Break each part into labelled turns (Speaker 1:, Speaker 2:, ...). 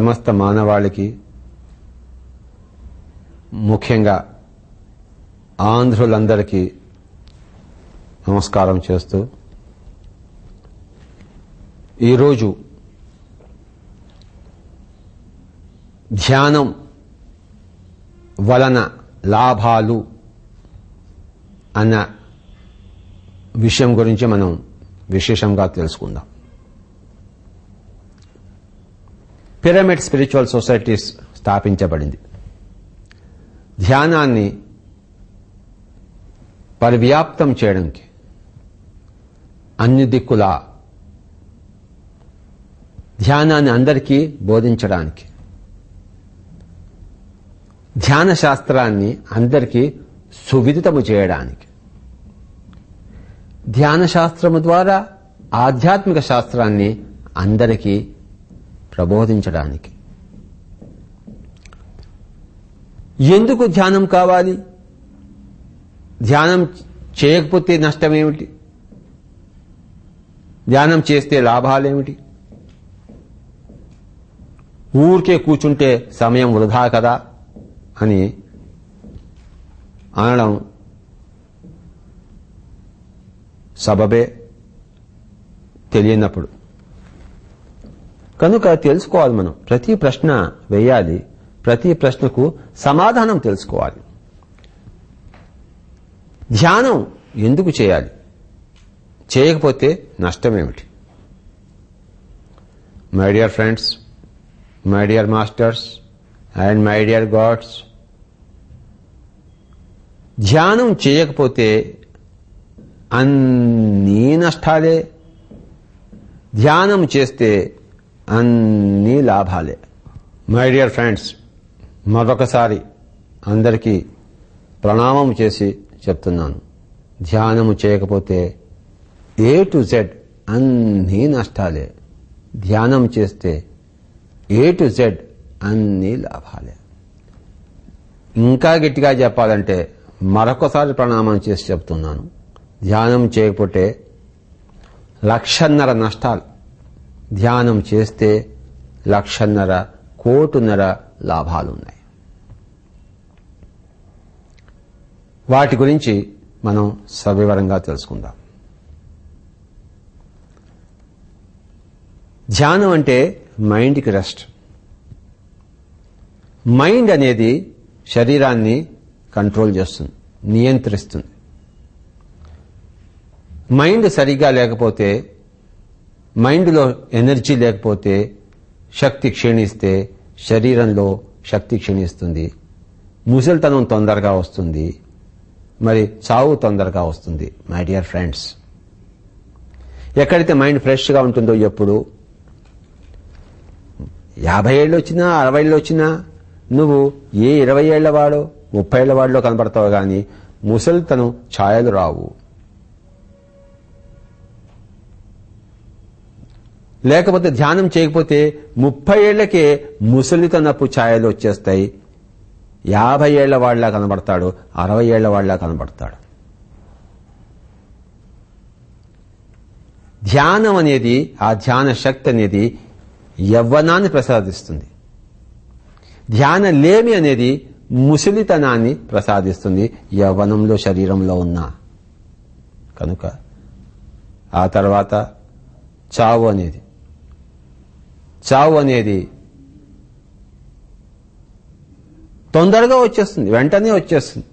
Speaker 1: సమస్త మానవాళికి ముఖ్యంగా ఆంధ్రులందరికీ నమస్కారం చేస్తూ ఈరోజు ధ్యానం వలన లాభాలు అన్న విషయం గురించి మనం విశేషంగా తెలుసుకుందాం. పిరమిడ్ స్పిరిచువల్ సొసైటీస్ స్థాపించబడింది. ధ్యానాన్ని పరివ్యాప్తం చేయడానికి అన్ని దిక్కుల ధ్యానాన్ని అందరికీ బోధించడానికి ధ్యాన శాస్త్రాన్ని అందరికీ సువిదితము చేయడానికి ధ్యాన శాస్త్రము ద్వారా ఆధ్యాత్మిక శాస్త్రాన్ని అందరికీ ప్రబోధించడానికి. ఎందుకు ధ్యానం కావాలి? ధ్యానం చేయకపోతే నష్టమేమిటి? ధ్యానం చేస్తే లాభాలేమిటి? ఊరికే కూర్చుంటే సమయం వృధా కదా అని అనడం సబబే తెలియనప్పుడు. కనుక తెలుసుకోవాలి మనం. ప్రతి ప్రశ్న వేయాలి. ప్రతి ప్రశ్నకు సమాధానం తెలుసుకోవాలి. ధ్యానం ఎందుకు చేయాలి? చేయకపోతే నష్టమేమిటి? My dear friends my dear masters and my dear gods ధ్యానం చేయకపోతే అన్నీ నష్టాలే. ధ్యానం చేస్తే అన్నీ లాభాలే. మై డియర్ ఫ్రెండ్స్ మరొకసారి అందరికీ ప్రణామం చేసి చెప్తున్నాను. ధ్యానము చేయకపోతే ఏ టు జెడ్ అన్నీ నష్టాలే. ధ్యానం చేస్తే ఏ టు జెడ్ అన్నీ లాభాలే. ఇంకా గట్టిగా చెప్పాలంటే మరొకసారి ప్రణామం చేసి చెప్తున్నాను. ధ్యానం చేయకపోతే లక్షన్నర నష్టాలు. ధ్యానం చేస్తే లక్షన్నర కోటున్నర లాభాలున్నాయి. వాటి గురించి మనం సవివరంగా తెలుసుకుందాం. ధ్యానం అంటే మైండ్కి రెస్ట్. మైండ్ అనేది శరీరాన్ని కంట్రోల్ చేస్తుంది నియంత్రిస్తుంది. మైండ్ సరిగా లేకపోతే మైండ్లో ఎనర్జీ లేకపోతే శక్తి క్షీణిస్తే శరీరంలో శక్తి క్షీణిస్తుంది. ముసలితనం తొందరగా వస్తుంది. మరి చావు తొందరగా వస్తుంది మై డియర్ ఫ్రెండ్స్ ఎక్కడైతే మైండ్ ఫ్రెష్గా ఉంటుందో ఎప్పుడు? యాభై ఏళ్ళు వచ్చినా అరవై ఏళ్ళు వచ్చినా నువ్వు ఏ ఇరవై ఏళ్ళ వాడో ముప్పై ఏళ్ళ వాడిలో కనబడతావు కానీ ముసలితనం ఛాయలు రావు. లేకపోతే ధ్యానం చేయకపోతే ముప్పై ఏళ్ళకే ముసలితనపు ఛాయలు వచ్చేస్తాయి. యాభై ఏళ్ళ వాళ్ళ కనబడతాడు అరవై ఏళ్ళ వాళ్ళ కనబడతాడు. ధ్యానం అనేది ఆ ధ్యాన శక్తి అనేది యవ్వనాన్ని ప్రసాదిస్తుంది. ధ్యాన లేమి అనేది ముసలితనాన్ని ప్రసాదిస్తుంది యవ్వనంలో శరీరంలో ఉన్న. కనుక ఆ తర్వాత చావు అనేది. చావు అనేది తొందరగా వచ్చేస్తుంది వెంటనే వచ్చేస్తుంది.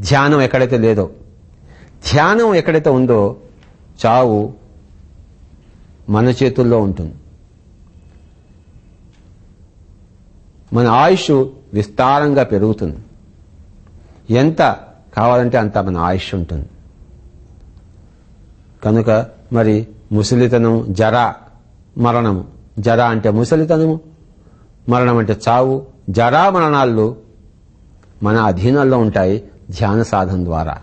Speaker 1: ధ్యానం ఎక్కడైతే లేదో ధ్యానం ఎక్కడైతే ఉందో చావు మన చేతుల్లో ఉంటుంది. మన ఆయుష్ విస్తారంగా పెరుగుతుంది. ఎంత కావాలంటే అంత మన ఆయుష్ ఉంటుంది. కనుక మరి ముసలితనం జర మరణము. జర అంటే ముసలితనము మరణం అంటే చావు. జరా మరణాలు మన అధీనంలో ఉంటాయి ధ్యాన సాధన ద్వారా.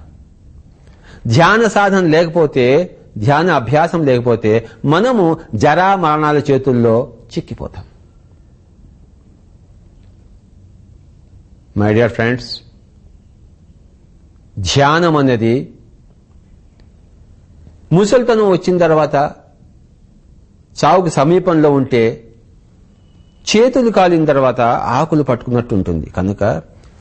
Speaker 1: ధ్యాన సాధన లేకపోతే ధ్యాన అభ్యాసం లేకపోతే మనము జరా మరణాల చేతుల్లో చిక్కిపోతాం. మై డియర్ ఫ్రెండ్స్ ధ్యానం అనేది ముసలితనం వచ్చిన తర్వాత చావుకి సమీపంలో ఉంటే చేతులు కాలిన తర్వాత ఆకులు పట్టుకున్నట్టు ఉంటుంది కనుక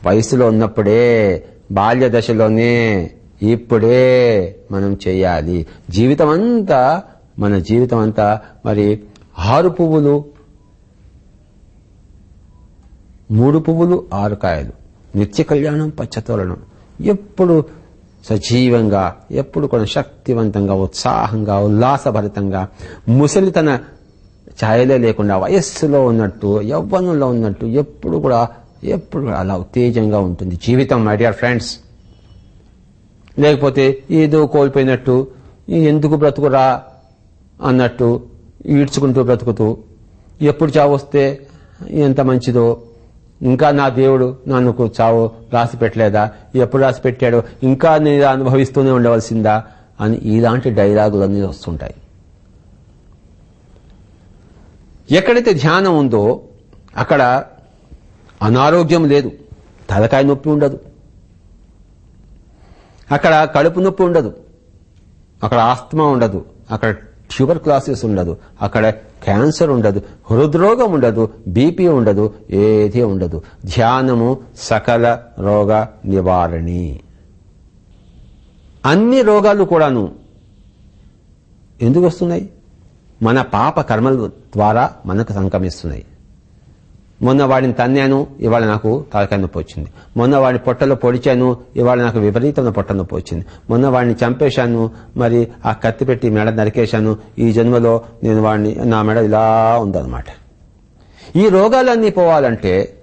Speaker 1: వయసులో ఉన్నప్పుడే బాల్య దశలోనే ఇప్పుడే మనం చేయాలి. జీవితం అంతా మన జీవితం అంతా మరి ఆరు పువ్వులు మూడు పువ్వులు ఆరు కాయలు. నిత్య కళ్యాణం పచ్చతోరణం ఎప్పుడు సజీవంగా ఎప్పుడు కూడా శక్తివంతంగా ఉత్సాహంగా ఉల్లాసభరితంగా ముసలితన ఛాయలే లేకుండా వయస్సులో ఉన్నట్టు యవ్వనంలో ఉన్నట్టు ఎప్పుడు కూడా ఎప్పుడు కూడా అలా ఉత్తేజంగా ఉంటుంది జీవితం మై డియర్ ఫ్రెండ్స్ లేకపోతే ఏదో కోల్పోయినట్టు ఎందుకు బ్రతుకురా అన్నట్టు ఈడ్చుకుంటూ బ్రతుకుతూ ఎప్పుడు చావు వస్తే ఎంత మంచిదో ఇంకా నా దేవుడు నన్నుకు చావు రాసి పెట్టలేదా ఎప్పుడు రాసి పెట్టాడో ఇంకా నేను అనుభవిస్తూనే ఉండవలసిందా? అని ఇలాంటి డైలాగులన్నీ వస్తుంటాయి. ఎక్కడైతే ధ్యానం ఉందో అక్కడ అనారోగ్యం లేదు. తలకాయ నొప్పి ఉండదు. అక్కడ కడుపు నొప్పి ఉండదు. అక్కడ ఆస్తమా ఉండదు. అక్కడ ట్యూబర్ క్లాసెస్ ఉండదు. అక్కడ క్యాన్సర్ ఉండదు. హృద్రోగం ఉండదు. బీపీ ఉండదు. ఏది ఉండదు. ధ్యానము సకల రోగ నివారణి. అన్ని రోగాలు కూడాను ఎందుకు వస్తున్నాయి? మన పాప కర్మల ద్వారా మనకు సంక్రమిస్తున్నాయి. మొన్న వాడిని తన్నాను ఇవాళ నాకు తలకాయ నొప్పి వచ్చింది. మొన్న వాడిని పొట్టలో పొడిచాను ఇవాళ నాకు విపరీతమైన పొట్ట నొప్పి వచ్చింది. మొన్న వాడిని చంపేశాను మరి ఆ కత్తి పెట్టి మెడ నరికేశాను. ఈ జన్మలో నేను వాడిని నా మెడ ఇలా ఉందన్నమాట. ఈ రోగాలన్నీ పోవాలంటే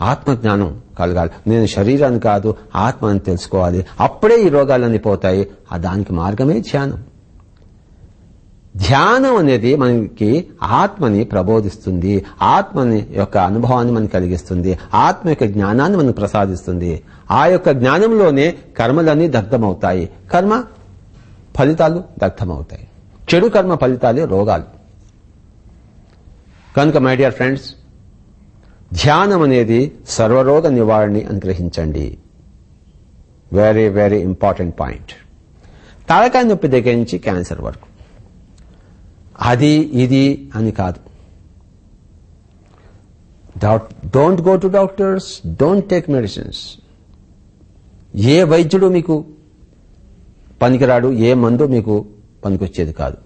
Speaker 1: ఆత్మజ్ఞానం కలగాలి. నేను శరీరాన్ని కాదు ఆత్మని తెలుసుకోవాలి. అప్పుడే ఈ రోగాలన్నీ పోతాయి. ఆ దానికి మార్గమే ధ్యానం. ధ్యానం అనేది మనకి ఆత్మని ప్రబోధిస్తుంది. ఆత్మని యొక్క అనుభవాన్ని మనకి కలిగిస్తుంది. ఆత్మ యొక్క జ్ఞానాన్ని మనకు ప్రసాదిస్తుంది. ఆ యొక్క జ్ఞానంలోనే కర్మలన్నీ దగ్ధమవుతాయి. కర్మ ఫలితాలు దగ్ధమవుతాయి. చెడు కర్మ ఫలితాలే రోగాలు. కనుక మై డియర్ ఫ్రెండ్స్ ధ్యానం అనేది సర్వరోగ నివారణని అనుగ్రహించండి. వెరీ వెరీ ఇంపార్టెంట్ పాయింట్ తలకాయ నొప్పి దగ్గర నుంచి క్యాన్సర్ వరకు. అది ఇది అని కాదు. Don't go to doctors don't take medicines ఏ వైద్యుడు మీకు పనికిరాడు ఏ మందు మీకు పనికొచ్చేది కాదు.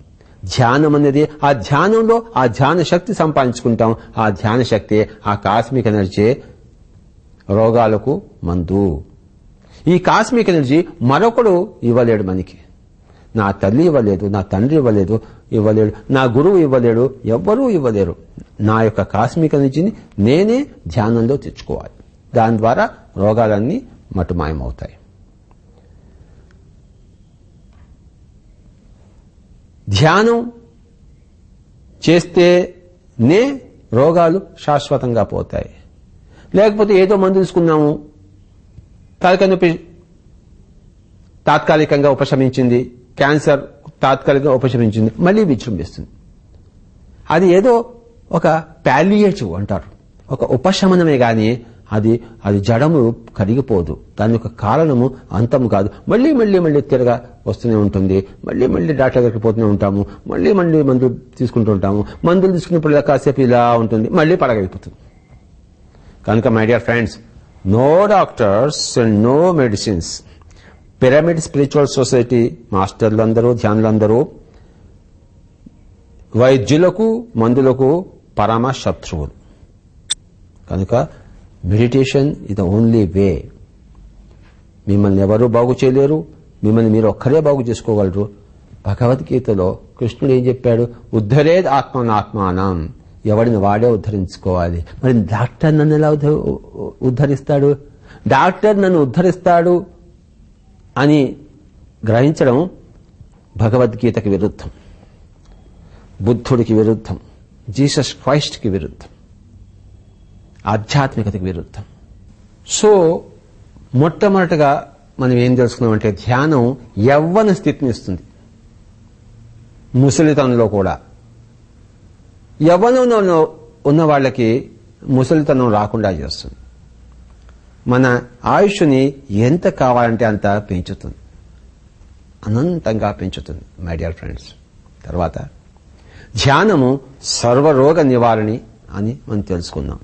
Speaker 1: ధ్యానం అనేది ఆ ధ్యానంలో ఆ ధ్యాన శక్తి సంపాదించుకుంటాం. ఆ ధ్యాన శక్తి ఆ కాస్మిక్ ఎనర్జీ రోగాలకు మందు. ఈ కాస్మిక్ ఎనర్జీ మరొకడు ఇవ్వలేడు మనకి. నా తల్లి ఇవ్వలేదు నా తండ్రి ఇవ్వలేదు ఇవ్వలేడు నా గురువు ఇవ్వలేడు ఎవ్వరూ ఇవ్వలేరు. నా యొక్క కాస్మిక ఎనర్జీని నేనే ధ్యానంలో తెచ్చుకోవాలి. దాని ద్వారా రోగాలన్నీ మటుమాయమవుతాయి. ధ్యానం చేస్తేనే రోగాలు శాశ్వతంగా పోతాయి. లేకపోతే ఏదో మందు తీసుకున్నాము తలకనొప్పి తాత్కాలికంగా ఉపశమించింది క్యాన్సర్ తాత్కాలికంగా ఉపశమించింది. మళ్ళీ విజృంభిస్తుంది. అది ఏదో ఒక పాలియేటివ్ అంటారు. ఒక ఉపశమనమే గాని అది అది జడము కరిగిపోదు. దాని యొక్క కారణము అంతము కాదు. మళ్ళీ మళ్ళీ మళ్ళీ తిరగా వస్తూనే ఉంటుంది. మళ్ళీ మళ్ళీ డాక్టర్ దగ్గరికి పోతూనే ఉంటాము. మళ్ళీ మళ్ళీ మందులు తీసుకుంటూ ఉంటాము. మందులు తీసుకున్నప్పుడు ఇలా కాసేపు ఇలా ఉంటుంది. మళ్ళీ పడగలిపోతుంది కనుక my dear friends no doctors and no medicines pyramid spiritual society మాస్టర్లందరూ ధ్యానులందరూ వైద్యులకు మందులకు పరమ శత్రువులు. కనుక meditation is the only way. మిమ్మల్ని ఎవరూ బాగు చేయలేరు మిమ్మల్ని మీరు ఒక్కరే బాగు చేసుకోగలరు. భగవద్గీతలో కృష్ణుడు ఏం చెప్పాడు? ఉద్ధరేద్ ఆత్మనాత్మానం. ఎవడిని వాడే ఉద్ధరించుకోవాలి. మరి డాక్టర్ నన్ను ఎలా ఉద్ధరిస్తాడు? డాక్టర్ నన్ను ఉద్ధరిస్తాడు. అని గ్రహించడం భగవద్గీతకి విరుద్ధం. బుద్ధుడికి విరుద్ధం. జీసస్ క్రైస్ట్కి విరుద్ధం. ఆధ్యాత్మికతకి విరుద్ధం. సో మొట్టమొదటగా మనం ఏం తెలుసుకున్నామంటే ధ్యానం యవ్వన స్థితిని ఇస్తుంది. ముసలితనంలో కూడా. యవ్వనంలో ఉన్న వాళ్ళకి ముసలితనం రాకుండా చేస్తుంది. మన ఆయుష్ని ఎంత కావాలంటే అంత పెంచుతుంది. అనంతంగా పెంచుతుంది మై డియర్ ఫ్రెండ్స్ తర్వాత ధ్యానము సర్వరోగ నివారణి అని మనం తెలుసుకుందాం.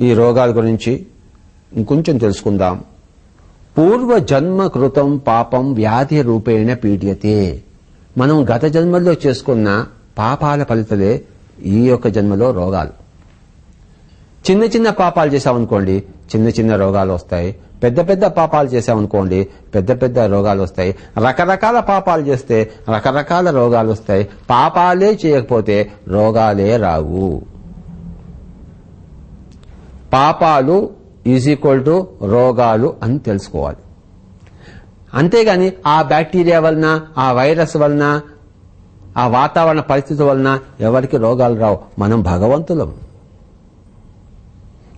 Speaker 1: ఈ రోగాల గురించి ఇంకొంచెం తెలుసుకుందాం. పూర్వ జన్మ కృతం పాపం వ్యాధి రూపేణ పీడియతే. మనం గత జన్మల్లో చేసుకున్న పాపాల ఫలితలే ఈ యొక్క జన్మలో రోగాలు. చిన్న చిన్న పాపాలు చేసామనుకోండి చిన్న చిన్న రోగాలు వస్తాయి. పెద్ద పెద్ద పాపాలు చేసామనుకోండి పెద్ద పెద్ద రోగాలు వస్తాయి. రకరకాల పాపాలు చేస్తే రకరకాల రోగాలు వస్తాయి. పాపాలే చేయకపోతే రోగాలే రావు. పాపాలు ఈజ్ ఈక్వల్ టు రోగాలు అని తెలుసుకోవాలి. అంతేగాని ఆ బ్యాక్టీరియా వలన ఆ వైరస్ వలన ఆ వాతావరణ పరిస్థితి వలన ఎవరికి రోగాలు రావు? మనం భగవంతులం.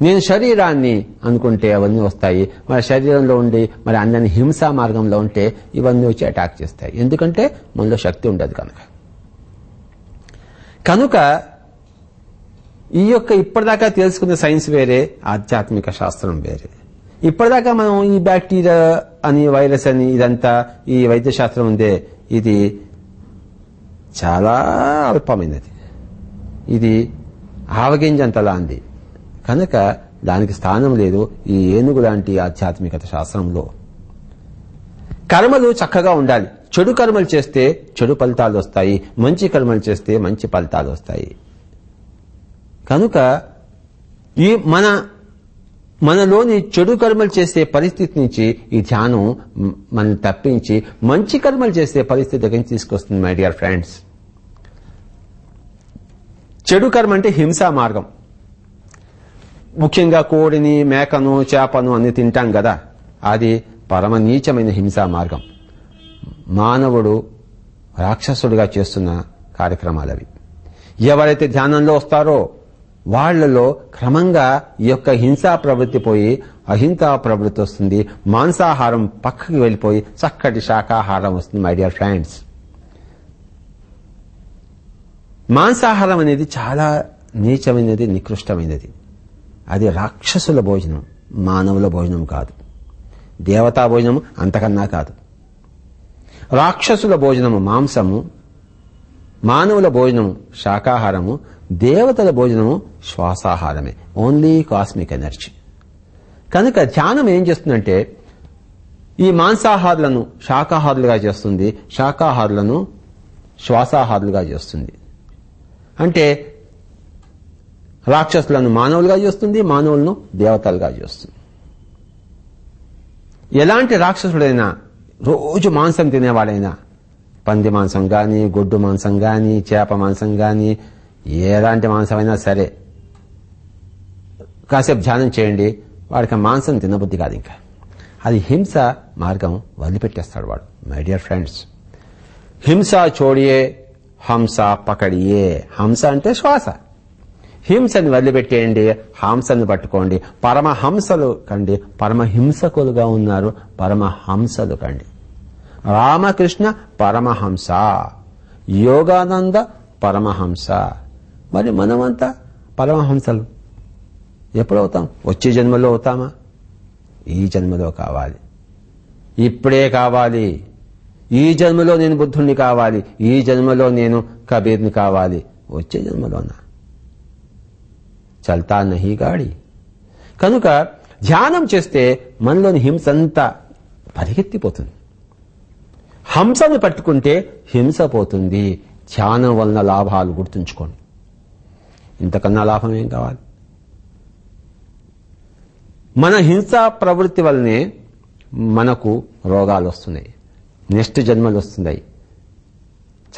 Speaker 1: నేను శరీరాన్ని అనుకుంటే అవన్నీ వస్తాయి. మరి శరీరంలో ఉండి మరి అందరిని హింసా మార్గంలో ఉంటే ఇవన్నీ వచ్చి అటాక్ చేస్తాయి. ఎందుకంటే మనలో శక్తి ఉండదు కనుక. కనుక ఈ యొక్క ఇప్పటిదాకా తెలుసుకున్న సైన్స్ వేరే ఆధ్యాత్మిక శాస్త్రం వేరే. ఇప్పటిదాకా మనం ఈ బ్యాక్టీరియా అని వైరస్ అని ఇదంతా ఈ వైద్య శాస్త్రం ఉందే ఇది చాలా అల్పమైనది. ఇది ఆవగింజంతలా అంది. కనుక దానికి స్థానం లేదు ఈ ఏనుగు లాంటి ఆధ్యాత్మికత శాస్త్రంలో. కర్మలు చక్కగా ఉండాలి. చెడు కర్మలు చేస్తే చెడు ఫలితాలు వస్తాయి. మంచి కర్మలు చేస్తే మంచి ఫలితాలు వస్తాయి. కనుక ఈ మన మనలోని చెడు కర్మలు చేసే పరిస్థితి నుంచి ఈ ధ్యానం మనం తప్పించి మంచి కర్మలు చేసే పరిస్థితి దగ్గర తీసుకొస్తుంది మై డియర్ ఫ్రెండ్స్ చెడు కర్మ అంటే హింసా మార్గం. ముఖ్యంగా కోడిని మేకను చేపను అన్ని తింటాం కదా అది పరమ నీచమైన హింసా మార్గం. మానవుడు రాక్షసుడిగా చేస్తున్న కార్యక్రమాలు అవి ఎవరైతే ధ్యానంలో వస్తారో వాళ్ళలో క్రమంగా ఈ యొక్క హింసా ప్రవృత్తి పోయి అహింసా ప్రవృత్తి వస్తుంది. మాంసాహారం పక్కకి వెళ్ళిపోయి చక్కటి శాకాహారం వస్తుంది మై డియర్ ఫ్రెండ్స్ మాంసాహారం అనేది చాలా నీచమైనది నికృష్టమైనది. అది రాక్షసుల భోజనం మానవుల భోజనం కాదు. దేవతా భోజనం అంతకన్నా కాదు. రాక్షసుల భోజనము మాంసము మానవుల భోజనము శాకాహారము దేవతల భోజనము శ్వాసాహారమే. ఓన్లీ కాస్మిక్ ఎనర్జీ కనుక ధ్యానం ఏం చేస్తుందంటే ఈ మాంసాహారులను శాకాహారులుగా చేస్తుంది శాకాహారులను శ్వాసాహారులుగా చేస్తుంది. అంటే రాక్షసులను మానవులుగా చేస్తుంది మానవులను దేవతలుగా చేస్తుంది. ఎలాంటి రాక్షసుడైనా రోజు మాంసం తినేవాడైనా పంది మాంసం కానీ గొడ్డు మాంసం కానీ చేప మాంసం కానీ ఎలాంటి మాంసమైనా సరే కాసేపు ధ్యానం చేయండి వాడికి మాంసం తినబుద్ధి కాదు ఇంకా. అది హింస మార్గం వదిలిపెట్టేస్తాడు వాడు మై డియర్ ఫ్రెండ్స్. హింస చోడియే హంస పకడియే. హంస అంటే శ్వాస. హింసని వదిలిపెట్టేయండి హంసను పట్టుకోండి. పరమహంసలు కండి. పరమహింసకులుగా ఉన్నారు. పరమహంసలు కండి. రామకృష్ణ పరమహంస. యోగానంద పరమహంస. మరి మనమంతా పరమహంసలు. ఎప్పుడవుతాం? వచ్చే జన్మలో అవుతామా? ఈ జన్మలో కావాలి. ఇప్పుడే కావాలి. ఈ జన్మలో నేను బుద్ధుణ్ణి కావాలి. ఈ జన్మలో నేను కబీర్ని కావాలి. వచ్చే జన్మలోనా? చల్తా నహి గాడి. కనుక ధ్యానం చేస్తే మనలోని హింస అంతా పరిగెత్తిపోతుంది. హంసను పట్టుకుంటే హింస పోతుంది. ధ్యానం వలన లాభాలు గుర్తుంచుకోండి. ఇంతకన్నా లాభం ఏం కావాలి? మన హింసా ప్రవృత్తి వల్లనే మనకు రోగాలు వస్తున్నాయి. నెక్స్ట్ జన్మలు వస్తున్నాయి.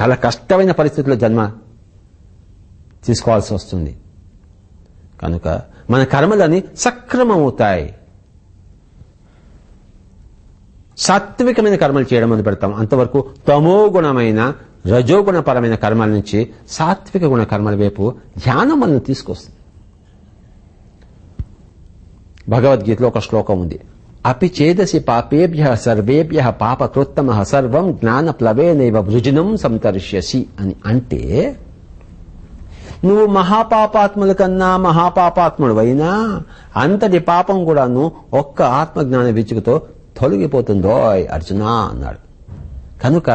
Speaker 1: చాలా కష్టమైన పరిస్థితుల్లో జన్మ తీసుకోవాల్సి వస్తుంది. కనుక మన కర్మలని సక్రమమవుతాయి. సాత్వికమైన కర్మలు చేయడం మొదలు పెడతాం. అంతవరకు తమోగుణమైన రజోగుణపరమైన కర్మల నుంచి సాత్విక గుణ కర్మల వైపు ధ్యానం మనల్ని తీసుకొస్తుంది. భగవద్గీతలో ఒక శ్లోకం ఉంది. అపి చేదసి పాపేభ్య సర్వేభ్య పాపకృత్తమ సర్వం జ్ఞాన ప్లవేనైవ వృజనం సంతరిష్యసి అని అంటే నువ్వు మహాపాపాత్ముల కన్నా మహాపాపాత్ముడు అయినా అంతటి పాపం కూడాను ఒక్క ఆత్మజ్ఞాన విచ్చుకతో తొలగిపోతుందో అర్జున అన్నాడు. కనుక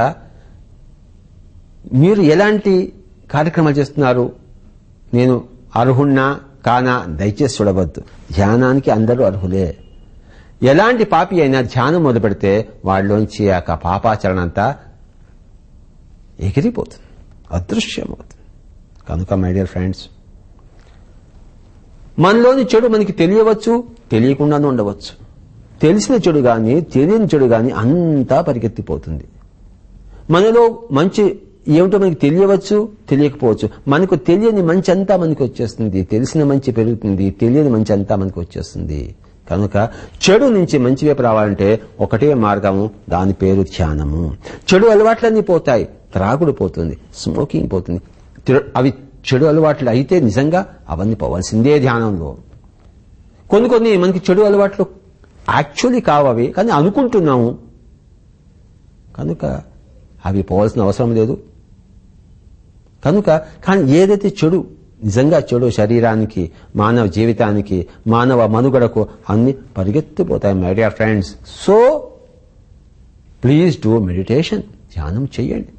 Speaker 1: మీరు ఎలాంటి కార్యక్రమాలు చేస్తున్నారు? నేను అర్హుణ్ణా కానా? దయచేసి చూడవద్దు. ధ్యానానికి అందరూ అర్హులే. ఎలాంటి పాపి అయినా ధ్యానం మొదలు పెడితే వాళ్ళలోంచి ఆ పాపాచరణ అంతా ఎగిరిపోతుంది. అదృశ్యమవుతుంది. కనుక మై డియర్ ఫ్రెండ్స్ మనలోని చెడు మనకి తెలియవచ్చు తెలియకుండానే ఉండవచ్చు. తెలిసిన చెడు గాని తెలియని చెడు గాని అంతా పరిగెత్తిపోతుంది. మనలో మంచి ఏమిటో మనకి తెలియవచ్చు తెలియకపోవచ్చు. మనకు తెలియని మంచి అంతా మనకి వచ్చేస్తుంది. తెలిసిన మంచి పెరుగుతుంది తెలియని మంచి అంతా మనకు వచ్చేస్తుంది. కనుక చెడు నుంచి మంచి వైపు రావాలంటే ఒకటే మార్గము దాని పేరు ధ్యానము. చెడు అలవాట్లన్నీ పోతాయి త్రాగుడు పోతుంది స్మోకింగ్ పోతుంది అవి చెడు అలవాట్లు అయితే నిజంగా అవన్నీ పోవాల్సిందే ధ్యానంలో. కొన్ని కొన్ని మనకి చెడు అలవాట్లు యాక్చువల్లీ కావవి కానీ అనుకుంటున్నాము. కనుక అవి పోవాల్సిన అవసరం లేదు. కనుక కానీ ఏదైతే చెడు నిజంగా చెడు శరీరానికి మానవ జీవితానికి మానవ మనుగడకు అన్ని పరిగెత్తిపోతాయి my dear friends so please do meditation ధ్యానం చేయండి.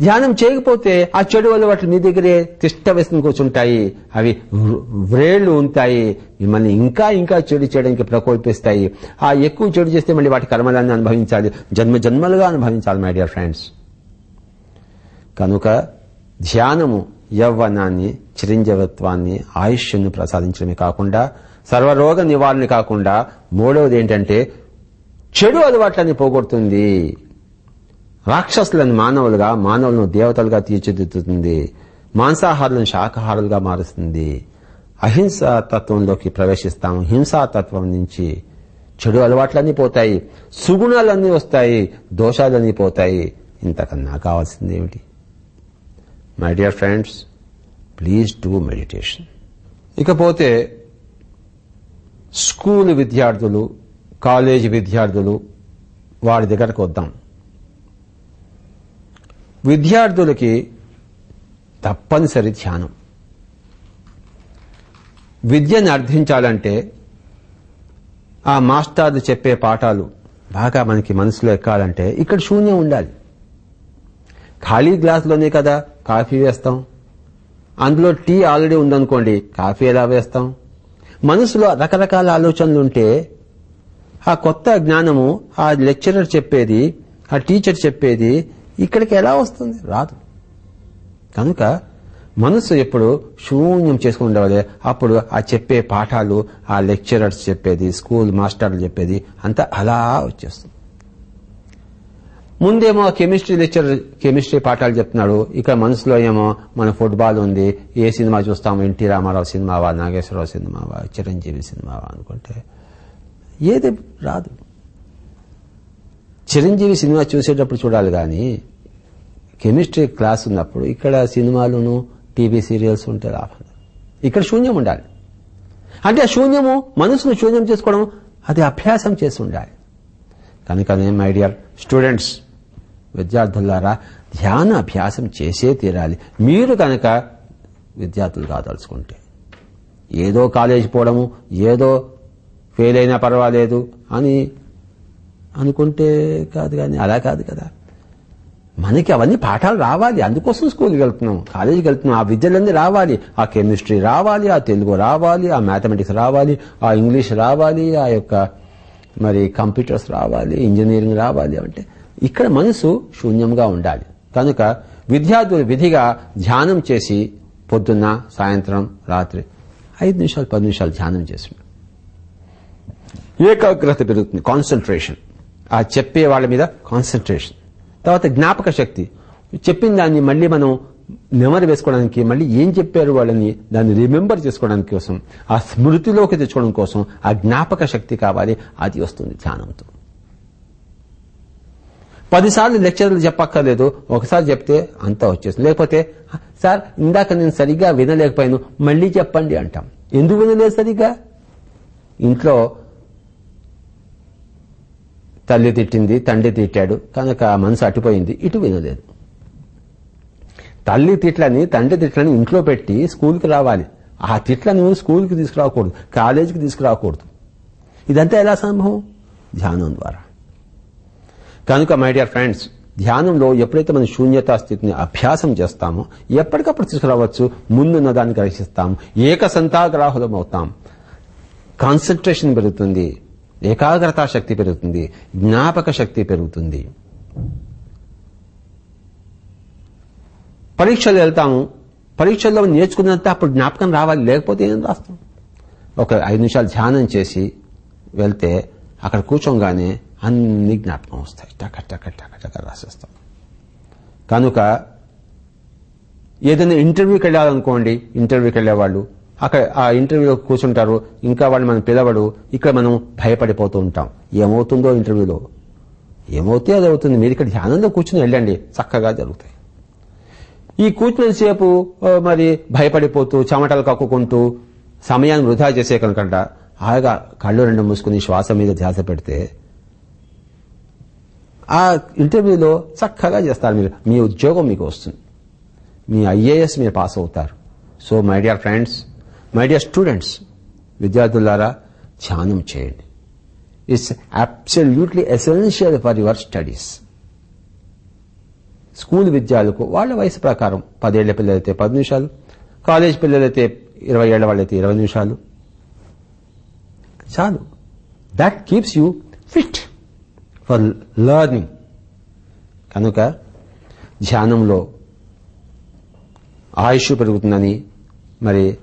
Speaker 1: ధ్యానం చేయకపోతే ఆ చెడు అలవాట్లు మీ దగ్గరే తిష్ట వేసుకుని కూర్చుంటాయి. అవి వ్రేళ్ళు ఉంటాయి. మిమ్మల్ని ఇంకా ఇంకా చెడు చేయడానికి ప్రకోల్పిస్తాయి ఆ ఎక్కువ చెడు చేస్తే మళ్ళీ వాటి కర్మలన్నీ అనుభవించాలి. జన్మ జన్మలుగా అనుభవించాలి మై డియర్ ఫ్రెండ్స్ కనుక ధ్యానము యవ్వనాన్ని చిరంజీవత్వాన్ని ఆయుష్ను ప్రసాదించడమే కాకుండా సర్వరోగ నివారణ కాకుండా మూడవది ఏంటంటే చెడు అలవాట్లని పోగొడుతుంది. రాక్షసులను మానవులుగా మానవులను దేవతలుగా తీర్చిదిద్దుతుంది. మాంసాహారులను శాకాహారులుగా మారుస్తుంది. అహింసా తత్వంలోకి ప్రవేశిస్తాము. హింసాతత్వం నుంచి చెడు అలవాట్లన్నీ పోతాయి. సుగుణాలన్నీ వస్తాయి. దోషాలన్నీ పోతాయి. ఇంతకన్నా కావాల్సింది ఏమిటి? My dear friends please do meditation ఇకపోతే స్కూల్ విద్యార్థులు కాలేజీ విద్యార్థులు వారి దగ్గరకు వద్దాం. విద్యార్థులకి తప్పనిసరి ధ్యానం. విద్యను అర్థించాలంటే ఆ మాస్టర్ చెప్పే పాఠాలు బాగా మనకి మనసులో ఎక్కాలంటే ఇక్కడ శూన్యం ఉండాలి. ఖాళీ గ్లాసులోనే కదా కాఫీ వేస్తాం. అందులో టీ ఆల్రెడీ ఉందనుకోండి కాఫీ ఎలా వేస్తాం? మనసులో రకరకాల ఆలోచనలు ఉంటే ఆ కొత్త జ్ఞానము ఆ లెక్చరర్ చెప్పేది ఆ టీచర్ చెప్పేది ఇక్కడికి ఎలా వస్తుంది? రాదు. కనుక మనసు ఎప్పుడు శూన్యం చేసుకుని ఉండవాలి అప్పుడు ఆ చెప్పే పాఠాలు ఆ లెక్చరర్స్ చెప్పేది స్కూల్ మాస్టర్లు చెప్పేది అంతా అలా వచ్చేస్తుంది. ముందేమో కెమిస్ట్రీ లెక్చర్ కెమిస్ట్రీ పాఠాలు చెప్తున్నాడు. ఇక్కడ మనసులో ఏమో మన ఫుట్బాల్ ఉంది. ఏ సినిమా చూస్తాము? ఎన్టీ రామారావు సినిమావా నాగేశ్వరరావు సినిమావా చిరంజీవి సినిమావా అనుకుంటే ఏది రాదు. చిరంజీవి సినిమా చూసేటప్పుడు చూడాలి కానీ కెమిస్ట్రీ క్లాస్ ఉన్నప్పుడు ఇక్కడ సినిమాలును టీవీ సీరియల్స్ ఉంటే లాభం ఇక్కడ శూన్యం ఉండాలి. అంటే ఆ శూన్యము మనసును శూన్యం చేసుకోవడం అది అభ్యాసం చేసి ఉండాలి. కనుకనే మై డియర్ స్టూడెంట్స్ విద్యార్థులారా ధ్యాన అభ్యాసం చేసే తీరాలి. మీరు కనుక విద్యార్థులు కాదలుచుకుంటే ఏదో కాలేజీ పోవడము ఏదో ఫెయిల్ అయినా పర్వాలేదు అని అనుకుంటే కాదు కానీ అలా కాదు కదా. మనకి అవన్నీ పాఠాలు రావాలి. అందుకోసం స్కూల్కి వెళ్తున్నాం కాలేజీకి వెళ్తున్నాం. ఆ విద్యలన్నీ రావాలి. ఆ కెమిస్ట్రీ రావాలి ఆ తెలుగు రావాలి ఆ మ్యాథమెటిక్స్ రావాలి ఆ ఇంగ్లీష్ రావాలి ఆ యొక్క మరి కంప్యూటర్స్ రావాలి ఇంజనీరింగ్ రావాలి అంటే ఇక్కడ మనసు శూన్యంగా ఉండాలి. కనుక విద్యార్థులు విధిగా ధ్యానం చేసి పొద్దున్న సాయంత్రం రాత్రి ఐదు నిమిషాలు పది నిమిషాలు ధ్యానం చేసి ఏకాగ్రత పెరుగుతుంది కాన్సన్ట్రేషన్ ఆ చెప్పే వాళ్ళ మీద కాన్సన్ట్రేషన్ తర్వాత జ్ఞాపక శక్తి. చెప్పిన దాన్ని మళ్ళీ మనం నెమరు వేసుకోవడానికి మళ్ళీ ఏం చెప్పారు వాళ్ళని దాన్ని రిమెంబర్ చేసుకోవడానికి కోసం ఆ స్మృతిలోకి తెచ్చుకోవడం కోసం ఆ జ్ఞాపక శక్తి కావాలి అది వస్తుంది ధ్యానంతో. పదిసార్లు లెక్చర్లు చెప్పక్కర్లేదు ఒకసారి చెప్తే అంతా వచ్చేస్తుంది. లేకపోతే సార్ ఇందాక నేను సరిగ్గా వినలేకపోయాను మళ్ళీ చెప్పండి అంటాం. ఎందుకు వినలేదు సరిగ్గా? ఇంట్లో తల్లి తిట్టింది తండ్రి తిట్టాడు. కనుక మనసు అటుపోయింది. ఇటు వినలేదు. తల్లి తిట్లని తండ్రి తిట్లని ఇంట్లో పెట్టి స్కూల్కి రావాలి. ఆ తిట్లను స్కూల్కి తీసుకురాకూడదు. కాలేజీకి తీసుకురాకూడదు. ఇదంతా ఎలా సంభవం? ధ్యానం ద్వారా. కనుక మై డియర్ ఫ్రెండ్స్ ధ్యానంలో ఎప్పుడైతే మనం శూన్యతా స్థితిని అభ్యాసం చేస్తామో ఎప్పటికప్పుడు తీసుకురావచ్చు. ముందున్న దాన్ని గ్రహిస్తాము ఏకసంతాగ్రాహులం అవుతాం కాన్సన్ట్రేషన్ పెరుగుతుంది. ఏకాగ్రతా శక్తి పెరుగుతుంది జ్ఞాపక శక్తి పెరుగుతుంది. పరీక్షలు వెళ్తాము. పరీక్షల్లో నేర్చుకున్నంత అప్పుడు జ్ఞాపకం రావాలి లేకపోతే ఏం రాస్తాం? ఒక ఐదు నిమిషాలు ధ్యానం చేసి వెళ్తే అక్కడ కూర్చోగానే అన్ని జ్ఞాపకం వస్తాయి. టక టక టక టక రాసేస్తాం. కనుక ఏదైనా ఇంటర్వ్యూకి వెళ్ళాలనుకోండి ఇంటర్వ్యూకి వెళ్ళేవాళ్ళు అక్కడ ఆ ఇంటర్వ్యూలో కూర్చుంటారు. ఇంకా వాళ్ళు మనం పిలవడు. ఇక్కడ మనం భయపడిపోతూ ఉంటాం. ఏమవుతుందో ఇంటర్వ్యూలో? ఏమవుతే అది అవుతుంది. మీరు ఇక్కడ ధ్యానంలో కూర్చుని వెళ్ళండి. చక్కగా జరుగుతాయి. ఈ కూర్చునేసేపు మరి భయపడిపోతూ చెమటలు కక్కుకుంటూ సమయాన్ని వృధా చేసే కనుకంట ఆగా కళ్ళు రెండు మూసుకుని శ్వాస మీద ధ్యాస పెడితే ఆ ఇంటర్వ్యూలో చక్కగా చేస్తారు మీరు. మీ ఉద్యోగం మీకు వస్తుంది. మీ ఐఏఎస్ మీరు పాస్ అవుతారు. So my dear friends my dear students విద్యార్థులారా ధ్యానం చేయండి. It's absolutely essential for your studies school విద్యార్థులకు వాళ్ళ వయసు ప్రకారం పదేళ్ళ పిల్లలైతే పది నిమిషాలు కాలేజ్ పిల్లలైతే ఇరవై ఏళ్ళ వాళ్ళైతే ఇరవై నిమిషాలు. చాలు. That keeps you fit for learning కనుక ధ్యానంలో ఆయుష్ పెరుగుతుందని మరి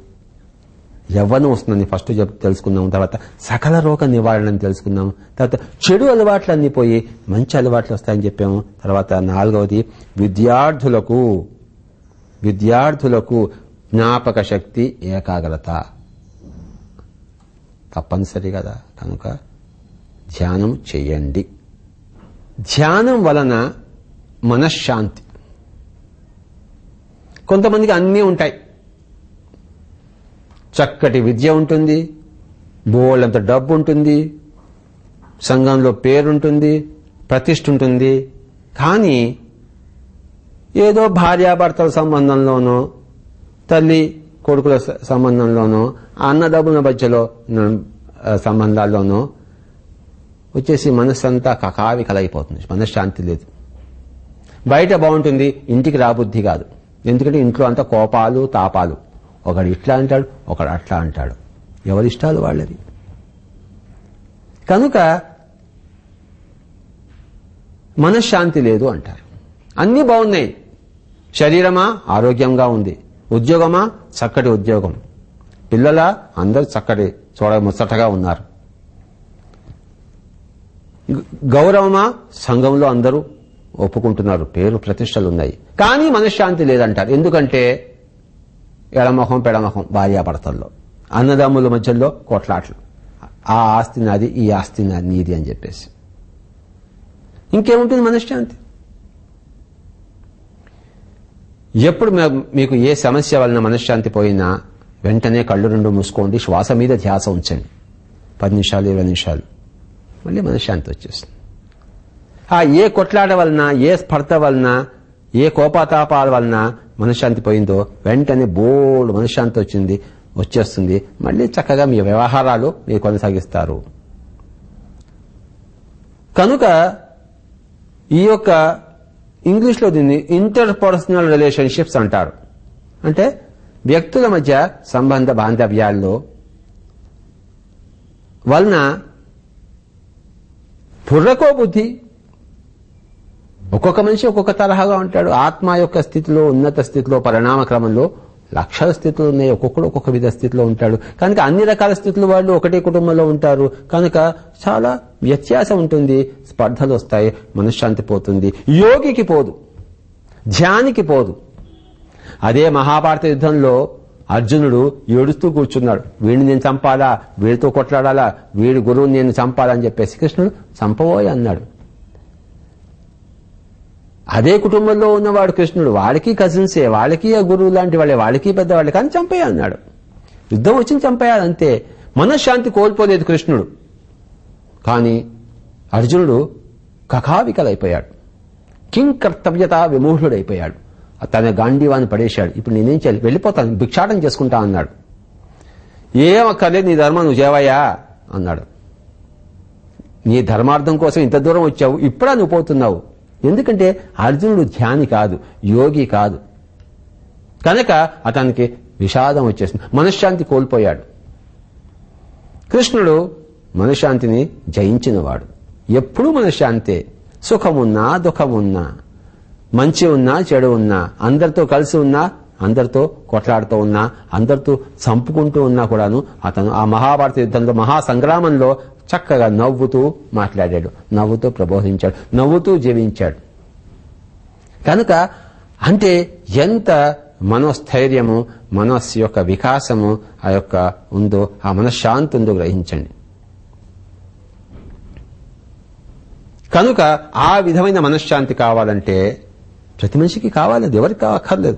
Speaker 1: యవ్వనం వస్తుందని ఫస్ట్ తెలుసుకున్నాం తర్వాత సకల రోగ నివారణని తెలుసుకున్నాం తర్వాత చెడు అలవాట్లన్నీ పోయి మంచి అలవాట్లు వస్తాయని చెప్పాము. తర్వాత నాలుగవది విద్యార్థులకు విద్యార్థులకు జ్ఞాపక శక్తి ఏకాగ్రత. తప్పనిసరి కదా. కనుక ధ్యానం చెయ్యండి ధ్యానం వలన మనశ్శాంతి. కొంతమందికి అన్నీ ఉంటాయి. చక్కటి విద్య ఉంటుంది. బోళ్ళంత డబ్బు ఉంటుంది. సంఘంలో పేరుంటుంది. ప్రతిష్ఠ ఉంటుంది. కానీ ఏదో భార్యాభర్తల సంబంధంలోనో తల్లి కొడుకుల సంబంధంలోనో అన్నదమ్ముల మధ్యలో ఉన్న, వచ్చేసి సంబంధాల్లోనో వచ్చేసి మనస్సంతా కకావికలైపోతుంది మనశ్శాంతి లేదు. బయట బాగుంటుంది ఇంటికి రాబుద్ధి కాదు. ఎందుకంటే ఇంట్లో అంతా కోపాలు తాపాలు. ఒకడు ఇట్లా అంటాడు ఒకడు అట్లా అంటాడు. ఎవరిష్టాలు వాళ్ళది కనుక మనశ్శాంతి లేదు అంటారు. అన్నీ బాగున్నాయి. శరీరమా? ఆరోగ్యంగా ఉంది. ఉద్యోగమా? చక్కటి ఉద్యోగం. పిల్లల అందరూ చక్కటి చూడ ముచ్చటగా ఉన్నారు. గౌరవమా? సంఘంలో అందరూ ఒప్పుకుంటున్నారు. పేరు ప్రతిష్టలు ఉన్నాయి కానీ మనశ్శాంతి లేదంటారు. ఎందుకంటే ఎడమొహం పెడమొహం భార్యాభర్తల్లో. అన్నదమ్ముల మధ్యలో కొట్లాట్లు. ఆ ఆస్తి నాది ఈ ఆస్తి నాది నీది అని చెప్పేసి. ఇంకేముంటుంది మనశ్శాంతి? ఎప్పుడు మీకు ఏ సమస్య వలన మనశ్శాంతి పోయినా వెంటనే కళ్ళు రెండు మూసుకోండి శ్వాస మీద ధ్యాస ఉంచండి. పది నిమిషాలు ఇరవై నిమిషాలు. మళ్ళీ మనశ్శాంతి వచ్చేస్తుంది. ఆ ఏ కొట్లాట వలన ఏ స్పర్ధ వలన ఏ కోపతాపాల వలన మనశ్శాంతి పోయిందో వెంటనే బోల్డ్ మనశ్శాంతి వచ్చింది వచ్చేస్తుంది. మళ్ళీ చక్కగా మీ వ్యవహారాలు మీరు కొనసాగిస్తారు. కనుక ఈ యొక్క ఇంగ్లీష్లో దీన్ని ఇంటర్ పర్సనల్ రిలేషన్షిప్స్ అంటారు. అంటే వ్యక్తుల మధ్య సంబంధ బాంధవ్యాల్లో వలన బుర్రకో బుద్ధి ఒక్కొక్క మనిషి ఒక్కొక్క తరహాగా ఉంటాడు. ఆత్మ యొక్క స్థితిలో ఉన్నత స్థితిలో పరిణామ క్రమంలో లక్షల స్థితులు ఉన్నాయి. ఒక్కొక్కడు ఒక్కొక్క విధ స్థితిలో ఉంటాడు. కనుక అన్ని రకాల స్థితులు వాళ్ళు ఒకటే కుటుంబంలో ఉంటారు. కనుక చాలా వ్యత్యాసం ఉంటుంది. స్పర్ధలు వస్తాయి. మనశ్శాంతి పోతుంది. యోగికి పోదు. ధ్యానికి పోదు. అదే మహాభారత యుద్ధంలో అర్జునుడు ఏడుస్తూ కూర్చున్నాడు. వీడిని నేను చంపాలా? వీడితో కొట్లాడాలా? వీడి గురువుని నేను చంపాలని చెప్పేసి కృష్ణుడు చంపబోయి అన్నాడు. అదే కుటుంబంలో ఉన్నవాడు కృష్ణుడు వాళ్ళకి కజిన్సే వాళ్ళకి ఆ గురువు లాంటి వాళ్ళే వాళ్ళకి పెద్దవాళ్ళే కానీ చంపేయాలన్నాడు యుద్ధం వచ్చింది చంపేయాలి మనశ్శాంతి కోల్పోలేదు కృష్ణుడు. కానీ అర్జునుడు కకావికలైపోయాడు. కింగ్ కర్తవ్యత విమూఢుడైపోయాడు. తన గాంధీవాన్ని పడేశాడు. ఇప్పుడు నేనేం చేయాలి? వెళ్ళిపోతాను భిక్షాటం చేసుకుంటా అన్నాడు. ఏం అక్కర్లేదు నీ ధర్మం నువ్వు చేవయ్యా? అన్నాడు. నీ ధర్మార్థం కోసం ఇంత దూరం వచ్చావు ఇప్పుడా నువ్వు పోతున్నావు? ఎందుకంటే అర్జునుడు ధ్యాని కాదు యోగి కాదు. కనుక అతనికి విషాదం వచ్చేసింది. మనశ్శాంతి కోల్పోయాడు. కృష్ణుడు మనశ్శాంతిని జయించినవాడు. ఎప్పుడూ మనశ్శాంతే. సుఖమున్నా దుఃఖమున్నా మంచి ఉన్నా చెడు ఉన్నా అందరితో కలిసి ఉన్నా అందరితో కొట్లాడుతూ ఉన్నా అందరితో చంపుకుంటూ ఉన్నా కూడాను అతను ఆ మహాభారత యుద్ధంలో మహాసంగ్రామంలో చక్కగా నవ్వుతూ మాట్లాడాడు. నవ్వుతూ ప్రబోధించాడు. నవ్వుతూ జీవించాడు. కనుక అంటే ఎంత మనోస్థైర్యము మనస్సు యొక్క వికాసము ఆ యొక్క ఉందో ఆ మనశ్శాంతి ఉందో గ్రహించండి. కనుక ఆ విధమైన మనశ్శాంతి కావాలంటే ప్రతి మనిషికి కావాలి ఎవరికి అక్కర్లేదు.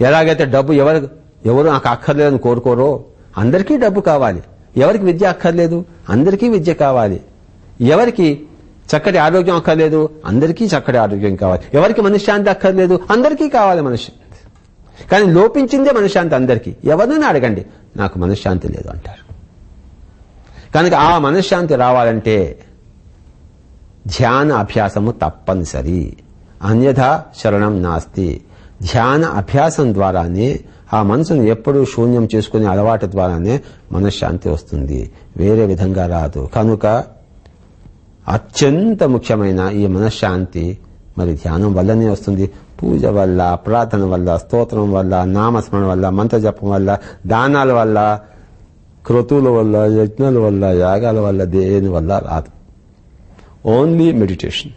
Speaker 1: ఎలాగైతే డబ్బు ఎవరు ఎవరు నాకు అక్కర్లేదని కోరుకోరో అందరికీ డబ్బు కావాలి. ఎవరికి విద్య అక్కర్లేదు? అందరికీ విద్య కావాలి. ఎవరికి చక్కటి ఆరోగ్యం అక్కర్లేదు? అందరికీ చక్కటి ఆరోగ్యం కావాలి. ఎవరికి మనశ్శాంతి అక్కర్లేదు? అందరికీ కావాలి మనశ్శాంతి. కానీ లోపించిందే మనశ్శాంతి అందరికీ. ఎవరినైనా అడగండి నాకు మనశ్శాంతి లేదు అంటారు. కనుక ఆ మనశ్శాంతి రావాలంటే ధ్యాన అభ్యాసము తప్పనిసరి. అన్యథా శరణం నాస్తి. ధ్యాన అభ్యాసం ద్వారానే ఆ మనసును ఎప్పుడూ శూన్యం చేసుకునే అలవాటు ద్వారానే మనశ్శాంతి వస్తుంది. వేరే విధంగా రాదు. కనుక అత్యంత ముఖ్యమైన ఈ మనశ్శాంతి మరి ధ్యానం వల్లనే వస్తుంది. పూజ వల్ల ప్రార్థన వల్ల స్తోత్రం వల్ల నామస్మరణ వల్ల మంత్రజపం వల్ల దానాల వల్ల క్రతువుల వల్ల యజ్ఞాల వల్ల యాగాల వల్ల దేని వల్ల రాదు. Only meditation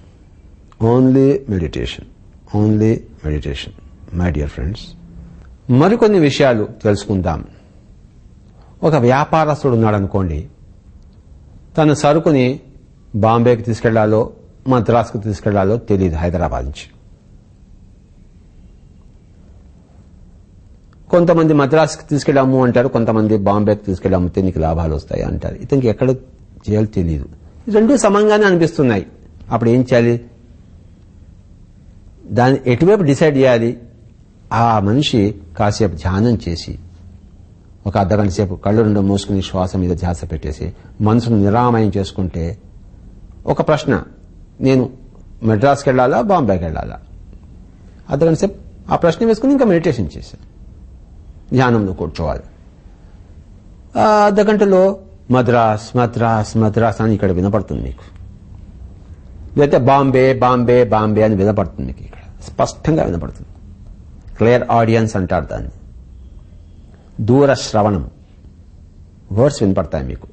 Speaker 1: only meditation only meditation my dear friends మరికొన్ని విషయాలు తెలుసుకుందాం. ఒక వ్యాపారస్తుడు ఉన్నాడు అనుకోండి తన సరుకుని బాంబేకి తీసుకెళ్ళాలో మద్రాసుకు తీసుకెళ్ళాలో తెలియదు హైదరాబాద్ నుంచి. కొంతమంది మద్రాసుకి తీసుకెళ్ళాము అంటారు కొంతమంది బాంబేకి తీసుకెళ్ళాము అమ్మితే నీకు లాభాలు వస్తాయి అంటారు. ఇతనికి ఎక్కడ చేయాలో తెలియదు రెండు సమంగానే అనిపిస్తున్నాయి. అప్పుడు ఏం చేయాలి? దాన్ని ఎటువైపు డిసైడ్ చేయాలి? ఆ మనిషి కాసేపు ధ్యానం చేసి ఒక అర్ధగంట సేపు కళ్ళు రెండు మూసుకుని శ్వాస మీద ధ్యాస పెట్టేసి మనసును నిరామయం చేసుకుంటే ఒక ప్రశ్న నేను మెడ్రాస్కి వెళ్ళాలా బాంబేకి వెళ్ళాలా? అర్ధగంట సేపు ఆ ప్రశ్న వేసుకుని ఇంకా మెడిటేషన్ చేశాను ధ్యానంలో కూర్చోవాలి. అర్ధగంటలో మద్రాస్ మద్రాస్ మద్రాస్ అని ఇక్కడ వినపడుతుంది మీకు. లేకపోతే బాంబే బాంబే బాంబే అని వినపడుతుంది మీకు ఇక్కడ. స్పష్టంగా వినపడుతుంది. క్లియర్ ఆడియన్స్ అంటారు దాన్ని. దూర శ్రవణం. వర్డ్స్ వినపడతాయి మీకు.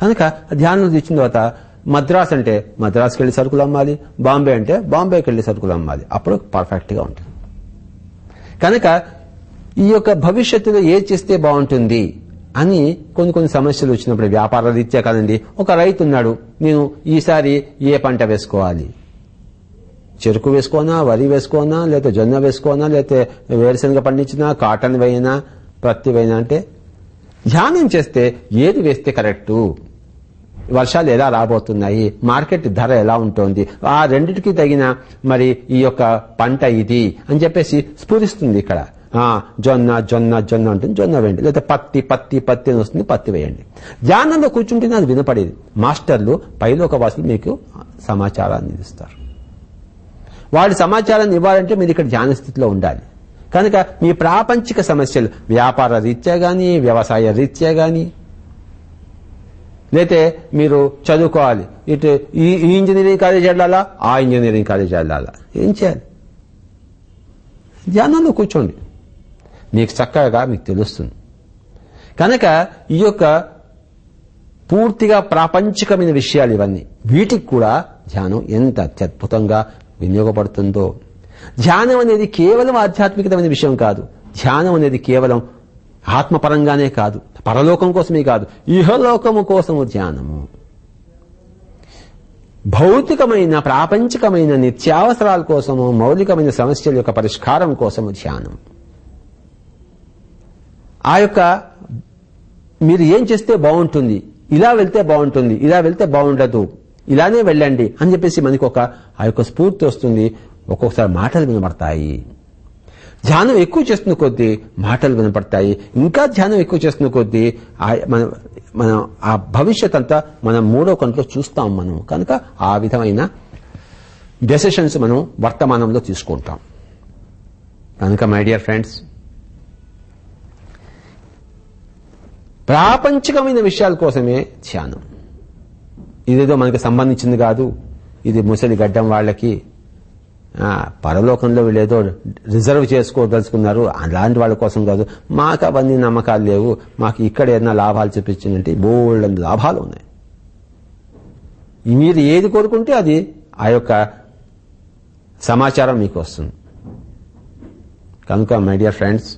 Speaker 1: కనుక ధ్యానం తెచ్చిన తర్వాత మద్రాస్ అంటే మద్రాస్కి వెళ్ళి సరుకులు అమ్మాలి బాంబే అంటే బాంబేకి వెళ్ళి సరుకులు అమ్మాలి. అప్పుడు పర్ఫెక్ట్గా ఉంటుంది. కనుక ఈ యొక్క భవిష్యత్తులో ఏ చేస్తే బాగుంటుంది అని కొన్ని కొన్ని సమస్యలు వచ్చినప్పుడు వ్యాపార రీత్యా కాదండి. ఒక రైతు ఉన్నాడు నేను ఈసారి ఏ పంట వేసుకోవాలి? చెరుకు వేసుకోనా వరి వేసుకోనా లేకపోతే జొన్న వేసుకోనా లేకపోతే వేరుశనగ పండించినా కాటన్ వేయనా ప్రత్తి వేయనా అంటే ధ్యానం చేస్తే ఏది వేస్తే కరెక్టు? వర్షాలు ఎలా రాబోతున్నాయి? మార్కెట్ ధర ఎలా ఉంటుంది? ఆ రెండిటికి తగిన మరి ఈ యొక్క పంట ఇది అని చెప్పేసి స్ఫురిస్తుంది ఇక్కడ. జొన్న జొన్న జొన్న ఉంటుంది జొన్న వేయండి. లేదా పత్తి పత్తి పత్తి అని వస్తుంది పత్తి వేయండి. ధ్యానంలో కూర్చుంటేనే అది వినపడేది. మాస్టర్లు పైలోక వాసులు మీకు సమాచారాన్ని ఇస్తారు. వాడి సమాచారాన్ని ఇవ్వాలంటే మీరు ఇక్కడ ధ్యాన స్థితిలో ఉండాలి. కనుక మీ ప్రాపంచిక సమస్యలు వ్యాపార రీత్యా గాని వ్యవసాయ రీత్యా గాని లేతే మీరు చదువుకోవాలి. ఇటు ఈ ఈ ఇంజనీరింగ్ కాలేజ్ వెళ్ళాలా? ఆ ఇంజనీరింగ్ కాలేజ్ వెళ్ళాలా? ఏం చేయాలి? ధ్యానంలో కూర్చోండి. మీకు చక్కగా మీకు తెలుస్తుంది. కనుక ఈ యొక్క పూర్తిగా ప్రాపంచికమైన విషయాలు ఇవన్నీ వీటికి కూడా ధ్యానం ఎంత అత్యద్భుతంగా వినియోగపడుతుందో? ధ్యానం అనేది కేవలం ఆధ్యాత్మికమైన విషయం కాదు. ధ్యానం అనేది కేవలం ఆత్మపరంగానే కాదు. పరలోకం కోసమే కాదు. ఇహలోకము కోసము ధ్యానము. భౌతికమైన ప్రాపంచికమైన నిత్యావసరాల కోసము మౌలికమైన సమస్యల యొక్క పరిష్కారం కోసము ధ్యానం. ఆ యొక్క మీరు ఏం చేస్తే బాగుంటుంది? ఇలా వెళ్తే బాగుంటుంది ఇలా వెళ్తే బాగుండదు. ఇలానే వెళ్ళండి అని చెప్పేసి మనకి ఒక ఆ యొక్క స్ఫూర్తి వస్తుంది. ఒక్కొక్కసారి మాటలు వినబడతాయి. ధ్యానం ఎక్కువ చేస్తున్న కొద్దీ మాటలు వినపడతాయి ఇంకా ధ్యానం ఎక్కువ చేస్తున్న కొద్దీ మన మనం ఆ భవిష్యత్ అంతా మనం మూడో కంట్లో చూస్తాం మనం. కనుక ఆ విధమైన డెసిషన్స్ మనం వర్తమానంలో తీసుకుంటాం. కనుక మై డియర్ ఫ్రెండ్స్ ప్రాపంచికమైన విషయాల కోసమే ధ్యానం. ఇదేదో మనకి సంబంధించింది కాదు. ఇది ముసలి గడ్డం వాళ్ళకి పరలోకంలో వీళ్ళేదో రిజర్వ్ చేసుకోదలుచుకున్నారు. అలాంటి వాళ్ళ కోసం కాదు. మాకు అవన్నీ నమ్మకాలు లేవు. మాకు ఇక్కడ ఏదైనా లాభాలు చూపించిందంటే బోల్డ్ లాభాలు ఉన్నాయి. మీరు ఏది కోరుకుంటే అది ఆ యొక్క సమాచారం మీకు వస్తుంది. కనుక మై డియర్ ఫ్రెండ్స్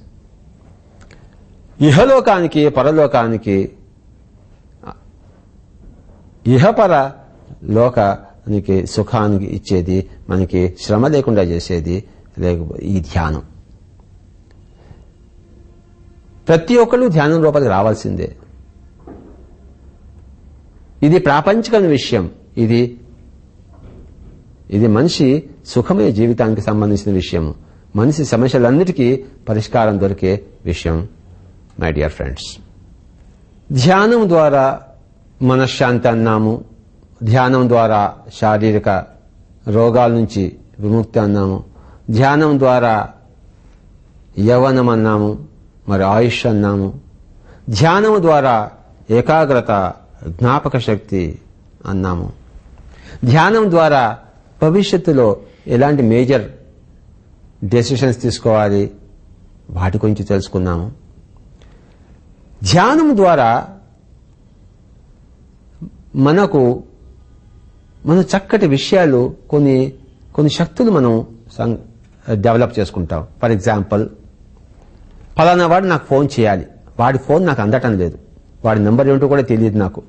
Speaker 1: ఇహలోకానికి పరలోకానికి ఇహపర లోకానికి సుఖానికి ఇచ్చేది మనకి శ్రమ లేకుండా చేసేది లేకపోతే ఈ ధ్యానం. ప్రతి ఒక్కళ్ళు ధ్యానం లోపలికి రావాల్సిందే. ఇది ప్రాపంచిక విషయం. ఇది ఇది మనిషి సుఖమయ జీవితానికి సంబంధించిన విషయం. మనిషి సమస్యలన్నిటికీ పరిష్కారం దొరికే విషయం మై డియర్ ఫ్రెండ్స్ ధ్యానం ద్వారా మనశ్శాంతి అన్నాము. ధ్యానం ద్వారా శారీరక రోగాల నుంచి విముక్తి అన్నాము. ధ్యానం ద్వారా యవనం అన్నాము. మరి ఆయుష్ అన్నాము. ధ్యానం ద్వారా ఏకాగ్రత జ్ఞాపక శక్తి అన్నాము. ధ్యానం ద్వారా భవిష్యత్తులో ఎలాంటి మేజర్ డెసిషన్స్ తీసుకోవాలి? వాటి గురించి తెలుసుకున్నాము. ధ్యానం ద్వారా మనకు మన చక్కటి విషయాలు కొన్ని కొన్ని శక్తులు మనం డెవలప్ చేసుకుంటాం. ఫర్ ఎగ్జాంపుల్ ఫలానా వాడు నాకు ఫోన్ చేయాలి. వాడి ఫోన్ నాకు అందటం లేదు. వాడి నెంబర్ ఏమిటో కూడా తెలియదు నాకు.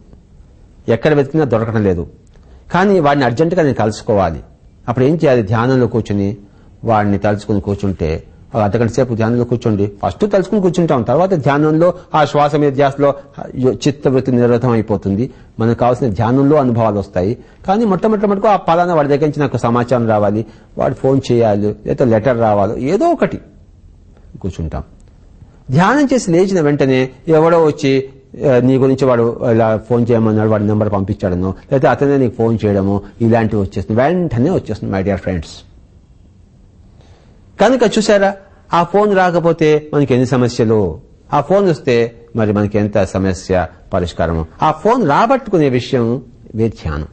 Speaker 1: ఎక్కడ వెతికినా దొరకడం లేదు. కానీ వాడిని అర్జెంటుగా నేను కలుసుకోవాలి. అప్పుడు ఏం చేయాలి? ధ్యానంలో కూర్చుని వాడిని తలుచుకుని కూర్చుంటే అర్ధగంట సేపు ధ్యానంలో కూర్చోండి. ఫస్ట్ తలుచుకుని కూర్చుంటాం. తర్వాత ధ్యానంలో ఆ శ్వాస మీద ధ్యాసలో చిత్తవృత్తి నిరోధం అయిపోతుంది. మనకు కావాల్సిన ధ్యానంలో అనుభవాలు వస్తాయి. కానీ మొట్టమొదటి మటుకు ఆ పలానా వాడి దగ్గర నుంచి నాకు సమాచారం రావాలి. వాడు ఫోన్ చేయాలి లేదా లెటర్ రావాలి ఏదో ఒకటి కూర్చుంటాం. ధ్యానం చేసి లేచిన వెంటనే ఎవడో వచ్చి నీ గురించి వాడు ఇలా ఫోన్ చేయమన్నాడు వాడి నెంబర్ పంపించాడనో లేకపోతే అతనే నీకు ఫోన్ చేయడము ఇలాంటివి వచ్చేస్తుంది వెంటనే వచ్చేస్తుంది మై డియర్ ఫ్రెండ్స్. కనుక చూసారా ఆ ఫోన్ రాకపోతే మనకి ఎన్ని సమస్యలు? ఆ ఫోన్ వస్తే మరి మనకి ఎంత సమస్య పరిష్కారము? ఆ ఫోన్ రాబట్టుకునే విషయం వే ధ్యానం.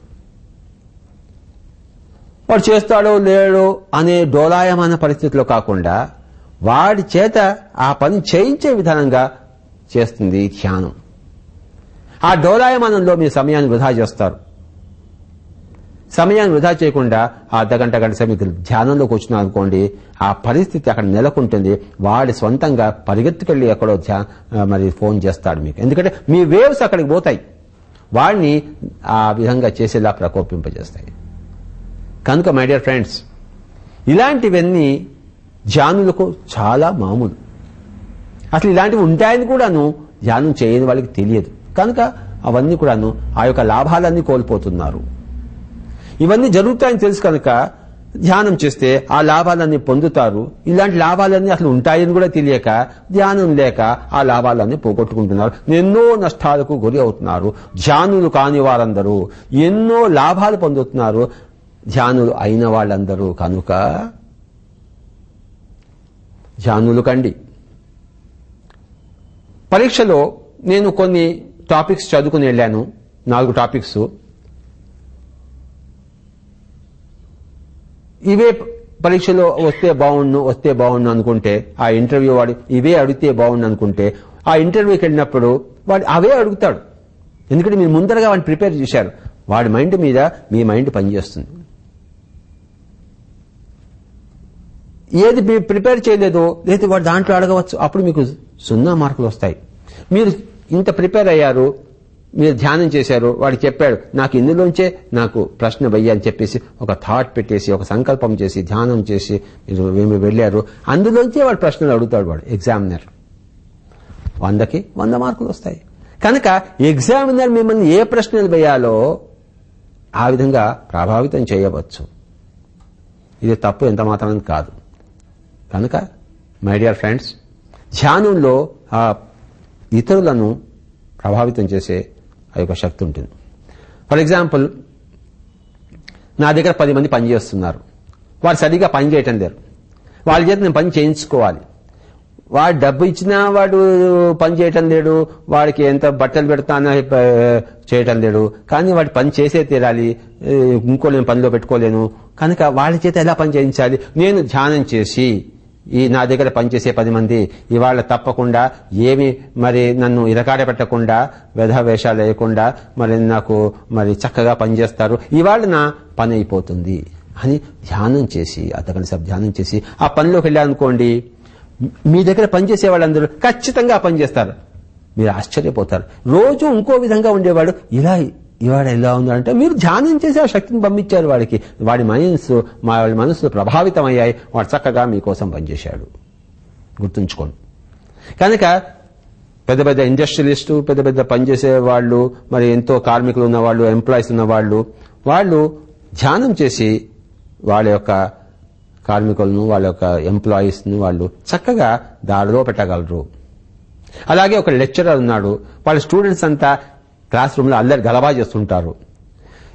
Speaker 1: వాడు చేస్తాడో లేడో అనే డోలాయమాన పరిస్థితిలో కాకుండా వాడి చేత ఆ పని చేయించే విధానంగా చేస్తుంది ధ్యానం. ఆ డోలాయమానంలో మీ సమయాన్ని వృధా చేస్తారు. సమయాన్ని వృధా చేయకుండా ఆ అర్ధగంట గంట సమయం ధ్యానంలోకి ధ్యానంలో అనుకోండి ఆ పరిస్థితి అక్కడ నెలకొంటుంది. వాడి సొంతంగా పరిగెత్తుకెళ్ళి ఎక్కడో ధ్యా మరి ఫోన్ చేస్తాడు మీకు. ఎందుకంటే మీ వేవ్స్ అక్కడికి పోతాయి. వాడిని ఆ విధంగా చేసేలా ప్రకోపింపజేస్తాయి. కనుక మై డియర్ ఫ్రెండ్స్ ఇలాంటివన్నీ ధ్యానులకు చాలా మామూలు. అసలు ఇలాంటివి ఉంటాయని కూడాను ధ్యానం చేయని వాళ్ళకి తెలియదు. కనుక అవన్నీ కూడాను ఆ యొక్క లాభాలన్నీ కోల్పోతున్నారు. ఇవన్నీ జరుగుతాయని తెలుసు కనుక ధ్యానం చేస్తే ఆ లాభాలన్నీ పొందుతారు. ఇలాంటి లాభాలన్నీ అసలు ఉంటాయని కూడా తెలియక ధ్యానం లేక ఆ లాభాలన్నీ పోగొట్టుకుంటున్నారు. ఎన్నో నష్టాలకు గురి అవుతున్నారు. ధ్యానులు కాని వారందరూ ఎన్నో లాభాలు పొందుతున్నారు. ధ్యానులు అయిన వాళ్ళందరూ కనుక ధ్యానులు కండి. పరీక్షలో నేను కొన్ని టాపిక్స్ చదువుకుని వెళ్ళాను. నాలుగు టాపిక్స్. ఇవే పరీక్షలో వస్తే బాగుండు వస్తే బాగుండు అనుకుంటే ఆ ఇంటర్వ్యూ వాడు ఇవే అడిగితే బాగుండు అనుకుంటే ఆ ఇంటర్వ్యూకి వెళ్ళినప్పుడు వాడు అవే అడుగుతాడు. ఎందుకంటే మీరు ముందరగా వాడిని ప్రిపేర్ చేశారు. వాడి మైండ్ మీద మీ మైండ్ పనిచేస్తుంది. ఏది మీరు ప్రిపేర్ చేయలేదో లేదా వాడు దాంట్లో అడగవచ్చు. అప్పుడు మీకు సున్నా మార్కులు వస్తాయి. మీరు ఇంత ప్రిపేర్ అయ్యారు మీరు ధ్యానం చేశారు వాడు చెప్పాడు నాకు ఇందులోంచే నాకు ప్రశ్న వెయ్యి అని చెప్పేసి ఒక థాట్ పెట్టేసి ఒక సంకల్పం చేసి ధ్యానం చేసి మీరు మేము వెళ్ళారు అందులోంచే వాడు ప్రశ్నలు అడుగుతాడు వాడు ఎగ్జామినర్ వందకి వంద మార్కులు వస్తాయి. కనుక ఎగ్జామినర్ మిమ్మల్ని ఏ ప్రశ్నలు వేయాలో ఆ విధంగా ప్రభావితం చేయవచ్చు. ఇది తప్పు ఎంత మాత్రం కాదు. కనుక మై డియర్ ఫ్రెండ్స్ ధ్యానంలో ఆ ఇతరులను ప్రభావితం చేసే అది ఒక శక్తి ఉంటుంది. ఫర్ ఎగ్జాంపుల్ నా దగ్గర పది మంది పని చేస్తున్నారు. వాడు సరిగా పని చేయటం లేరు. వాళ్ళ చేత నేను పని చేయించుకోవాలి. వాడు డబ్బు ఇచ్చినా వాడు పని చేయటం లేడు. వాడికి ఎంత బట్టలు పెడతానో చేయటం లేడు. కానీ వాడు పని చేసే తీరాలి. ఇంకో నేను పనిలో పెట్టుకోలేను. కనుక వాళ్ళ చేత ఎలా పని చేయించాలి? నేను ధ్యానం చేసి ఈ నా దగ్గర పనిచేసే పది మంది ఇవాళ తప్పకుండా ఏమి మరి నన్ను ఇరకాడ పెట్టకుండా వ్యధ వేషాలు వేయకుండా మరి నాకు మరి చక్కగా పనిచేస్తారు. ఇవాళ నా పని అయిపోతుంది అని ధ్యానం చేసి అతగని సబ్ ధ్యానం చేసి ఆ పనిలోకి వెళ్ళాలనుకోండి మీ దగ్గర పనిచేసే వాళ్ళందరూ ఖచ్చితంగా పనిచేస్తారు మీరు ఆశ్చర్యపోతారు. రోజు ఇంకో విధంగా ఉండేవాడు. ఇలా ఇవాడు ఎలా ఉన్నాడంటే మీరు ధ్యానం చేసి ఆ శక్తిని పంపించారు వాడికి. వాడి మనసు మా వాడి మనస్సు ప్రభావితం అయ్యాయి వాడు చక్కగా మీకోసం పనిచేశాడు. గుర్తుంచుకోండి. కనుక పెద్ద పెద్ద ఇండస్ట్రియలిస్టు పెద్ద పెద్ద పనిచేసే వాళ్ళు మరి ఎంతో కార్మికులు ఉన్నవాళ్ళు ఎంప్లాయీస్ ఉన్న వాళ్ళు వాళ్ళు ధ్యానం చేసి వాళ్ళ యొక్క కార్మికులను వాళ్ళ యొక్క ఎంప్లాయీస్ను వాళ్ళు చక్కగా దారిలో పెట్టగలరు. అలాగే ఒక లెక్చరర్ ఉన్నాడు. వాళ్ళ స్టూడెంట్స్ అంతా క్లాస్ రూమ్లో అల్లరి గలబా చేస్తుంటారు.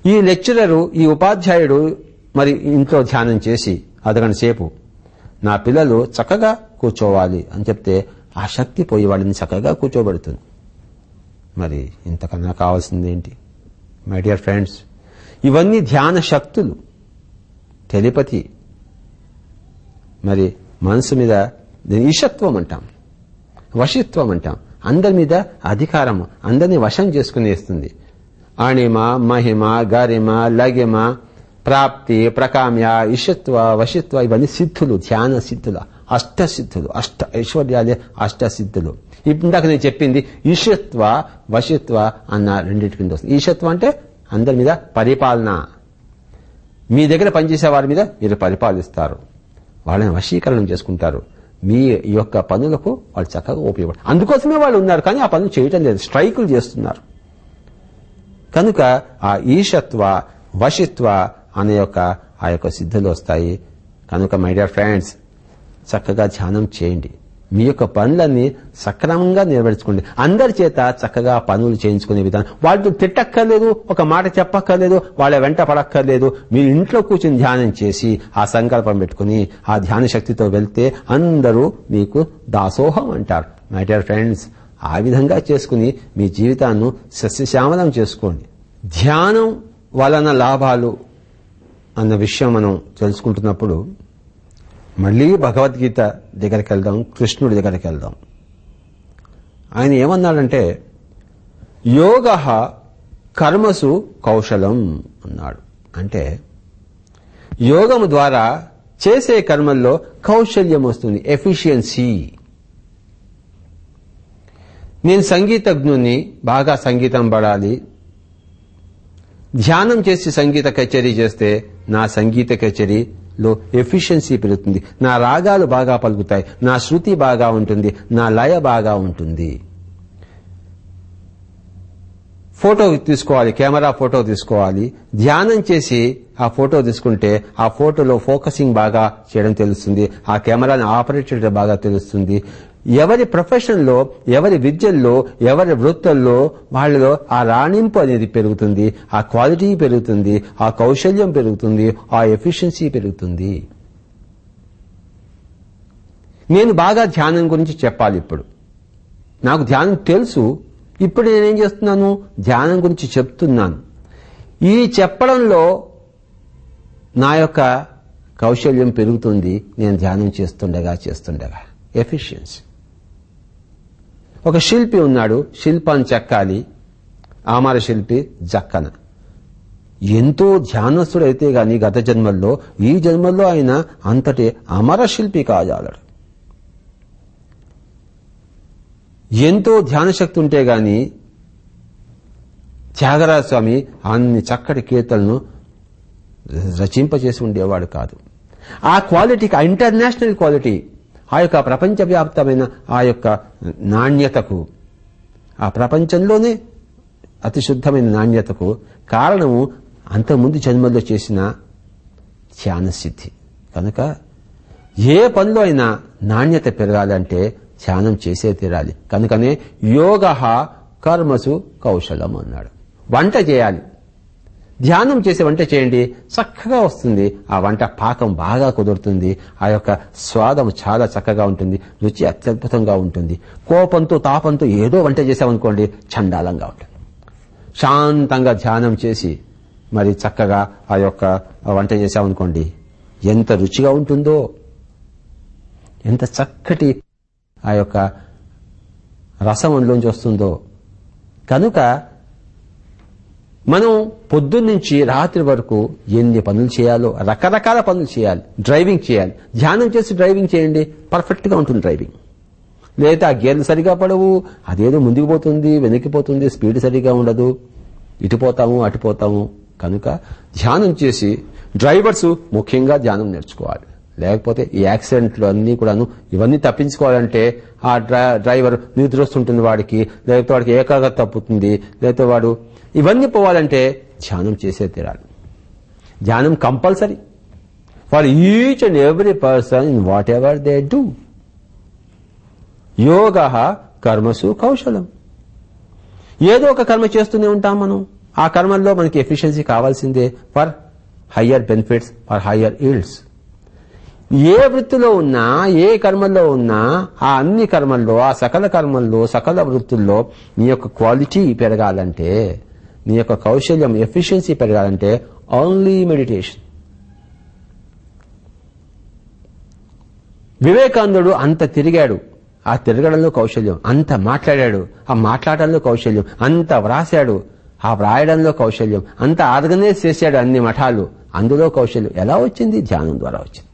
Speaker 1: ఈ లెక్చరరు ఈ ఉపాధ్యాయుడు మరి ఇంట్లో ధ్యానం చేసి అదగంట సేపు నా పిల్లలు చక్కగా కూర్చోవాలి అని చెప్తే ఆ శక్తి పోయి వాళ్ళని చక్కగా కూర్చోబెడుతుంది. మరి ఇంతకన్నా కావాల్సింది ఏంటి? మై డియర్ ఫ్రెండ్స్ ఇవన్నీ ధ్యాన శక్తులు. తెలిపతి మరి మనసు మీద దీన్ని ఈశత్వం అంటాం. వశిత్వం అంటాం. అందరి మీద అధికారం అందరిని వశం చేసుకునేస్తుంది అణిమ మహిమ గరిమ లగిమ ప్రాప్తి ప్రకామ్య ఇషత్వ వశిత్వ ఇవన్నీ సిద్ధులు ధ్యాన సిద్ధులు అష్ట సిద్ధులు అష్ట ఐశ్వర్యాలే అష్ట సిద్ధులు ఇందాక నేను చెప్పింది ఈషత్వ వశిత్వ అన్న రెండింటి కింద వస్తుంది. ఈషత్వ అంటే అందరి మీద పరిపాలన. మీ దగ్గర పనిచేసే వారి మీద మీరు పరిపాలిస్తారు. వాళ్ళని వశీకరణం చేసుకుంటారు. మీ యొక్క పనులకు వాళ్ళు చక్కగా ఉపయోగపడతారు అందుకోసమే వాళ్ళు ఉన్నారు కానీ ఆ పనులు చేయటం లేదు స్ట్రైకులు చేస్తున్నారు. కనుక ఆ ఈశత్వ వశిత్వ అనే యొక్క ఆ యొక్క సిద్ధులు వస్తాయి. కనుక మై డియర్ ఫ్రెండ్స్ చక్కగా ధ్యానం చేయండి. మీ యొక్క పనులన్నీ సక్రమంగా నెరవేర్చుకోండి. అందరి చేత చక్కగా పనులు చేయించుకునే విధానం. వాళ్ళు తిట్టక్కర్లేదు ఒక మాట చెప్పక్కర్లేదు వాళ్ళ వెంట పడక్కర్లేదు. మీరు ఇంట్లో కూర్చుని ధ్యానం చేసి ఆ సంకల్పం పెట్టుకుని ఆ ధ్యాన శక్తితో వెళ్తే అందరూ మీకు దాసోహం అంటారు. మై డియర్ ఫ్రెండ్స్ ఆ విధంగా చేసుకుని మీ జీవితాన్ని సస్యశ్యామలం చేసుకోండి. ధ్యానం వలన లాభాలు అన్న విషయం మనం తెలుసుకుంటున్నప్పుడు మళ్ళీ భగవద్గీత దగ్గరికి వెళ్దాం కృష్ణుడి దగ్గరికి వెళ్దాం. ఆయన ఏమన్నాడంటే యోగ కర్మసు కౌశలం అన్నాడు. అంటే యోగము ద్వారా చేసే కర్మల్లో కౌశల్యం వస్తుంది ఎఫిషియన్సీ. నేను సంగీతజ్ఞుని బాగా సంగీతం పడాలి. ధ్యానం చేసి సంగీత కచేరీ చేస్తే నా సంగీత లో ఎఫిషియన్సీ పెరుగుతుంది. నా రాగాలు బాగా పలుకుతాయి. నా శృతి బాగా ఉంటుంది. నా లయ బాగా ఉంటుంది. ఫోటో తీసుకోవాలి. కెమెరా ఫోటో తీసుకోవాలి. ధ్యానం చేసి ఆ ఫోటో తీసుకుంటే ఆ ఫోటోలో ఫోకసింగ్ బాగా చేయడం తెలుస్తుంది. ఆ కెమెరాని ఆపరేట్ చేయడం బాగా తెలుస్తుంది. ఎవరి ప్రొఫెషన్లో ఎవరి విద్యల్లో ఎవరి వృత్తుల్లో వాళ్ళలో ఆ రాణింపు అనేది పెరుగుతుంది ఆ క్వాలిటీ పెరుగుతుంది ఆ కౌశల్యం పెరుగుతుంది ఆ ఎఫిషియన్సీ పెరుగుతుంది. నేను బాగా ధ్యానం గురించి చెప్పాలి ఇప్పుడు. నాకు ధ్యానం తెలుసు. ఇప్పుడు నేనేం చేస్తున్నాను? ధ్యానం గురించి చెప్తున్నాను. ఈ చెప్పడంలో నా యొక్క కౌశల్యం పెరుగుతుంది. నేను ధ్యానం చేస్తుండగా చేస్తుండగా. ఎఫిషియన్సీ. ఒక శిల్పి ఉన్నాడు శిల్పాన్ని చెక్కాలి. ఆమార శిల్పి జక్కన. ఎంతో ధ్యానస్తుడైతే గాని గత జన్మల్లో ఈ జన్మల్లో ఆయన అంతటి అమర శిల్పి కాజాలడు. ఎంతో ధ్యానశక్తి ఉంటే గాని త్యాగరాజ స్వామి అన్ని చక్కటి కీర్తలను రచింపచేసి ఉండేవాడు కాదు. ఆ క్వాలిటీకి ఆ ఇంటర్నేషనల్ క్వాలిటీ ఆ యొక్క ప్రపంచవ్యాప్తమైన ఆ యొక్క నాణ్యతకు ఆ ప్రపంచంలోనే అతి శుద్ధమైన నాణ్యతకు కారణము అంతకుముందు జన్మల్లో చేసిన ధ్యానసిద్ధి. కనుక ఏ పనిలో అయినా నాణ్యత పెరగాలంటే ధ్యానం చేసే తీరాలి. కనుకనే యోగ కర్మసు కౌశలం అన్నాడు. వంట చేయాలి. ధ్యానం చేసి వంట చేయండి. చక్కగా వస్తుంది. ఆ వంట పాకం బాగా కుదురుతుంది. ఆ యొక్క స్వాదం చాలా చక్కగా ఉంటుంది. రుచి అత్యద్భుతంగా ఉంటుంది. కోపంతో తాపంతో ఏదో వంట చేసామనుకోండి చండాలంగా ఉంటుంది. శాంతంగా ధ్యానం చేసి మరి చక్కగా ఆ యొక్క వంట చేసామనుకోండి ఎంత రుచిగా ఉంటుందో ఎంత చక్కటి ఆ యొక్క రసం అందులోంచి వస్తుందో. కనుక మనం పొద్దున్నుంచి రాత్రి వరకు ఎన్ని పనులు చేయాలో రకరకాల పనులు చేయాలి. డ్రైవింగ్ చేయాలి. ధ్యానం చేసి డ్రైవింగ్ చేయండి. పర్ఫెక్ట్గా ఉంటుంది డ్రైవింగ్. లేదా ఆ గేర్లు సరిగా పడవు. అదేదో ముందుకు పోతుంది వెనక్కిపోతుంది స్పీడ్ సరిగా ఉండదు. ఇటుపోతాము అటుపోతాము కనుక ధ్యానం చేసి డ్రైవర్స్ ముఖ్యంగా ధ్యానం నేర్చుకోవాలి. లేకపోతే ఈ యాక్సిడెంట్లు అన్ని కూడాను ఇవన్నీ తప్పించుకోవాలంటే ఆ డ్రైవర్ నిద్రొస్తుంటుంది వాడికి. లేకపోతే వాడికి ఏకాగ్రత తప్పుతుంది. లేకపోతే వాడు ఇవన్నీ పోవాలంటే ధ్యానం చేసే తీరాలి. ధ్యానం compulsory. For each and every person in whatever they do యోగ కర్మసు కౌశలం. ఏదో ఒక కర్మ చేస్తూనే ఉంటాం మనం. ఆ కర్మల్లో మనకి ఎఫిషియన్సీ కావాల్సిందే for higher benefits for higher yields ఏ వృత్తిలో ఉన్నా ఏ కర్మల్లో ఉన్నా ఆ అన్ని కర్మల్లో ఆ సకల కర్మల్లో సకల వృత్తుల్లో నీ యొక్క క్వాలిటీ పెరగాలంటే నీ యొక్క కౌశల్యం ఎఫిషియన్సీ పెరగాలంటే ఓన్లీ మెడిటేషన్ వివేకానందుడు అంత తిరిగాడు. ఆ తిరగడంలో కౌశల్యం అంత మాట్లాడాడు. ఆ మాట్లాడడంలో కౌశల్యం అంత వ్రాసాడు ఆ వ్రాయడంలో కౌశల్యం అంత ఆర్గనైజ్ చేశాడు అన్ని మఠాలు. అందులో కౌశల్యం ఎలా వచ్చింది? ధ్యానం ద్వారా వచ్చింది.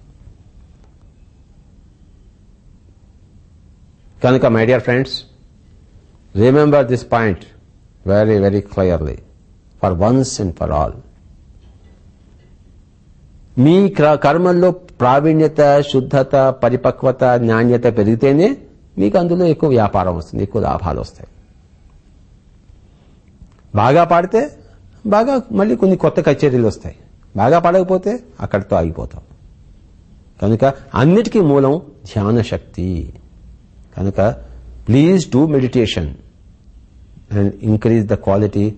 Speaker 1: కనుక my dear friends remember this point very very clearly, for once and for all మీ కర్మల్లో ప్రావీణ్యత శుద్ధత పరిపక్వత నాణ్యత పెరిగితేనే మీకు అందులో ఎక్కువ వ్యాపారం వస్తుంది ఎక్కువ లాభాలు వస్తాయి. బాగా పాడితే బాగా మళ్ళీ కొన్ని కొత్త కచేరీలు వస్తాయి. బాగా పాడకపోతే అక్కడితో ఆగిపోతాం. కనుక అన్నిటికీ మూలం ధ్యాన శక్తి కనుక please do meditation. And increase the quality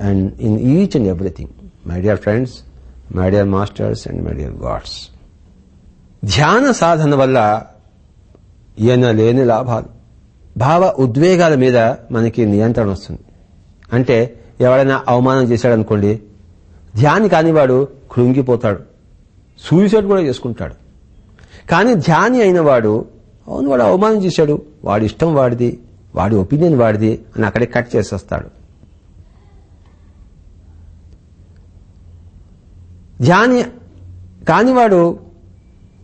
Speaker 1: and in each and everything my friends my masters and my dear gods ధ్యాన సాధన వల్ల లేని లాభాలు భావ ఉద్వేగాల మీద మనకి నియంత్రణ వస్తుంది అంటే ఎవరైనా అవమానం చేశాడనుకోండి ధ్యాని కానివాడు కృంగిపోతాడు సూసైడ్ కూడా చేసుకుంటాడు కానీ ధ్యాని అయిన వాడు అవును వాడు అవమానం చేశాడు వాడి ఇష్టం వాడిది వాడి ఒపీనియన్ వాడిది అని అక్కడే కట్ చేసేస్తాడు ధ్యాని కానివాడు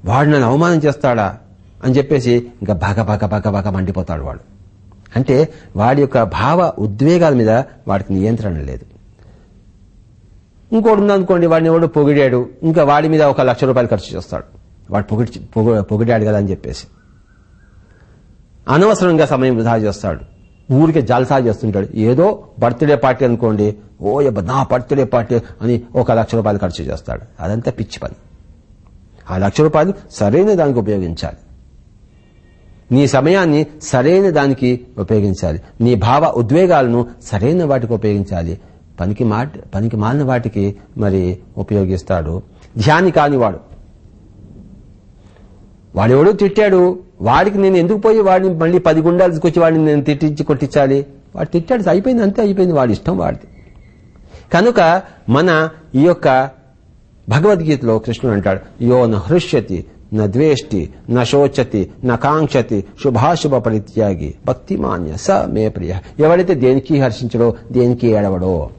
Speaker 1: వాడు నన్ను అవమానం చేస్తాడా అని చెప్పేసి ఇంకా బాగా బాగా బాగా బాగా మండిపోతాడు వాడు. అంటే వాడి యొక్క భావ ఉద్వేగాల మీద వాడికి నియంత్రణ లేదు. ఇంకోటి ఉందనుకోండి వాడిని ఎవడు పొగిడాడు ఇంకా వాడి మీద ఒక లక్ష రూపాయలు ఖర్చు చేస్తాడు. వాడు పొగిడి పొగిడాడు కదా అని చెప్పేసి. అనవసరంగా సమయం వృధా చేస్తాడు. ఊరికే జల్సా చేస్తుంటాడు. ఏదో బర్త్డే పార్టీ అనుకోండి ఓ నా బర్త్డే పార్టీ అని ఒక లక్ష రూపాయలు ఖర్చు చేస్తాడు. అదంతా పిచ్చి పని. ఆ లక్ష రూపాయలు సరైన దానికి ఉపయోగించాలి. నీ సమయాన్ని సరైన దానికి ఉపయోగించాలి. నీ భావ ఉద్వేగాలను సరైన వాటికి ఉపయోగించాలి. పనికి మా పనికి మాలిన వాటికి మరి ఉపయోగిస్తాడు. ధ్యాని కానివాడు. వాడెవడో తిట్టాడు. వాడికి నేను ఎందుకు పోయి వాడిని మళ్ళీ పది గుండాలు తీసుకొచ్చి వాడిని నేను తిట్టించి కొట్టించాలి? వాడు తిట్టాడు. అయిపోయింది అంతే అయిపోయింది. వాడి ఇష్టం వాడిది. కనుక మన ఈ యొక్క భగవద్గీతలో కృష్ణుడు అంటాడు యో న హృష్యతి న ద్వేష్టి శుభాశుభ పరిత్యాగి భక్తిమాన్య స మే ప్రియ. ఎవడైతే దేనికి హర్షించడో దేనికి ఏడవడో.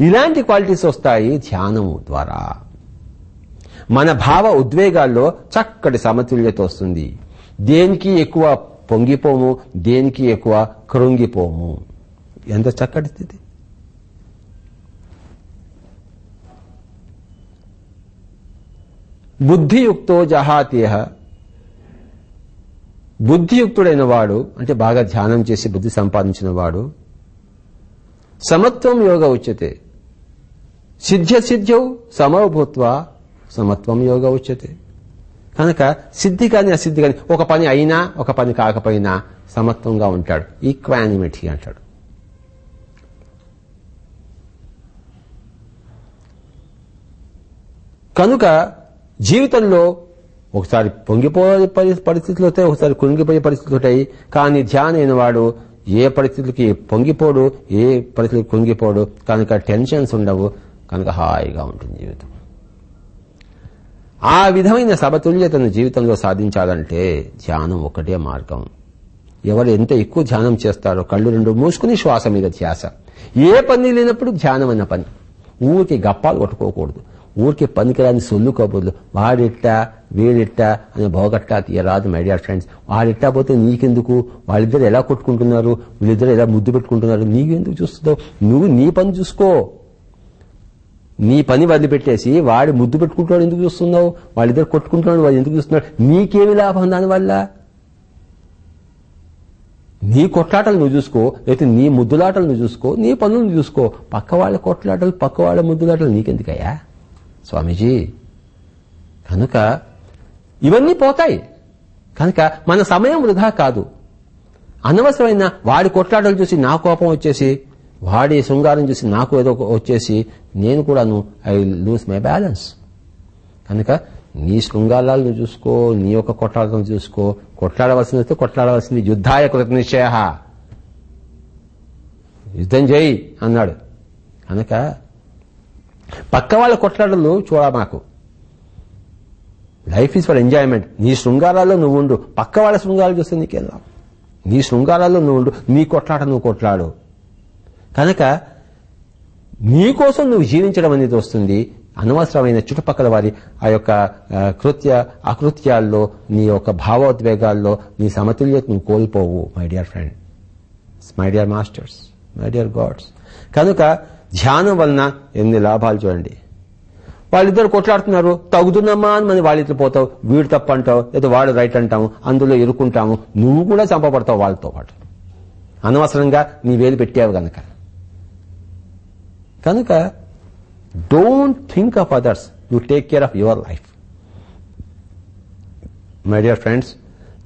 Speaker 1: ఇలాంటి క్వాలిటీస్ వస్తాయి ధ్యానము ద్వారా. మన భావ ఉద్వేగాల్లో చక్కటి సమతుల్యత వస్తుంది. దేనికి ఎక్కువ పొంగిపోము దేనికి ఎక్కువ కృంగిపోము? ఎంత చక్కటి స్థితి? బుద్ధియుక్తో జహాతీయ. బుద్ధియుక్తుడైన వాడు అంటే బాగా ధ్యానం చేసి బుద్ధి సంపాదించిన వాడు సమత్వం యోగ ఉచ్యతే. సిద్ధ్య సిద్ధ్యౌ సమభూత్వ సమత్వం యోగ ఉచ్యతే. కనుక సిద్ధి కానీ అసిద్ధి కానీ ఒక పని అయినా ఒక పని కాకపోయినా సమత్వంగా ఉంటాడు. ఈక్వానిమిటీ అంటాడు. కనుక జీవితంలో ఒకసారి పొంగిపోయే పరిస్థితులు అవుతాయి ఒకసారి కుంగిపోయే పరిస్థితులు ఉంటాయి. కానీ ధ్యానం అయినవాడు ఏ పరిస్థితులకి పొంగిపోడు ఏ పరిస్థితులకి కుంగిపోడు కనుక టెన్షన్స్ ఉండవు కనుక హాయిగా ఉంటుంది జీవితం. ఆ విధమైన సమతుల్యతను జీవితంలో సాధించాలంటే ధ్యానం ఒకటే మార్గం. ఎవరు ఎంత ఎక్కువ ధ్యానం చేస్తారో కళ్ళు రెండు మూసుకుని శ్వాస మీద ధ్యాస. ఏ పని లేనప్పుడు ధ్యానం అన్న పని. ఊరికి గప్పాలు కొట్టుకోకూడదు. ఊరికి పనికిరాని సొల్లు కబుర్లు. వాడిట్టా వీడిట్టా అని భోగట్టా తీయరాదు మై డియర్ ఫ్రెండ్స్ వాడిట్టా పోతే నీకెందుకు? వాళ్ళిద్దరు ఎలా కొట్టుకుంటున్నారు? వీళ్ళిద్దరు ఎలా ముద్దు పెట్టుకుంటున్నారు? నీవెందుకు చూస్తుందో నువ్వు నీ పని చూసుకో. నీ పని వదిలిపెట్టేసి వాడి ముద్దు పెట్టుకుంటున్నాడు ఎందుకు చూస్తున్నావు? వాళ్ళిద్దరు కొట్టుకుంటున్నాడు వాడు ఎందుకు చూస్తున్నాడు? నీకేమి లాభం దానివల్ల నీ కొట్లాటలు నువ్వు చూసుకో లేకపోతే నీ ముద్దులాటలు నువ్వు చూసుకో నీ పనులు నువ్వు చూసుకో. పక్క వాళ్ళ కొట్లాటలు పక్క వాళ్ళ ముద్దులాటలు నీకెందుకయ్యా? స్వామీజీ కనుక ఇవన్నీ పోతాయి. కనుక మన సమయం వృధా కాదు. అనవసరమైన వాడి కొట్లాటలు చూసి నా కోపం వచ్చేసి వాడి శృంగారం చూసి నాకు ఏదో ఒక వచ్చేసి నేను కూడాను ఐ లూజ్ మై బ్యాలెన్స్ కనుక నీ శృంగారాలను చూసుకో నీ యొక్క కొట్లాటలను చూసుకో. కొట్లాడవలసింది వస్తే కొట్లాడవలసింది యుద్ధాయ కృత నిశ్చయ యుద్ధం చేయి అన్నాడు. కనుక పక్క వాళ్ళ కొట్లాడలు చూడ మాకు. లైఫ్ ఈజ్ ఫర్ ఎంజాయ్మెంట్ నీ శృంగారాల్లో నువ్వు ఉండు. పక్క వాళ్ళ శృంగారాలు చూస్తే నీకేం నీ శృంగారాల్లో నువ్వు ఉండు. నీ కొట్లాట నువ్వు కొట్లాడు. కనుక నీకోసం నువ్వు జీవించడం అనేది వస్తుంది. అనవసరమైన చుట్టుపక్కల వారి ఆ యొక్క కృత్య అకృత్యాల్లో నీ యొక్క భావోద్వేగాల్లో నీ సమతుల్యత నువ్వు కోల్పోవు my dear friend my dear masters my dear gods కనుక ధ్యానం వలన ఎన్ని లాభాలు చూడండి. వాళ్ళిద్దరు కొట్లాడుతున్నారు తగుదున్నమ్మా అని మనం వాళ్ళిద్దరు పోతావు వీడు తప్ప అంటావు లేదా వాడు రైట్ అంటాము అందులో ఇరుక్కుంటాము నువ్వు కూడా చంపబడతావు వాళ్ళతో పాటు. అనవసరంగా నీ వేలు పెట్టావు గనక. కనుక don't think of others you take care of your life my dear friends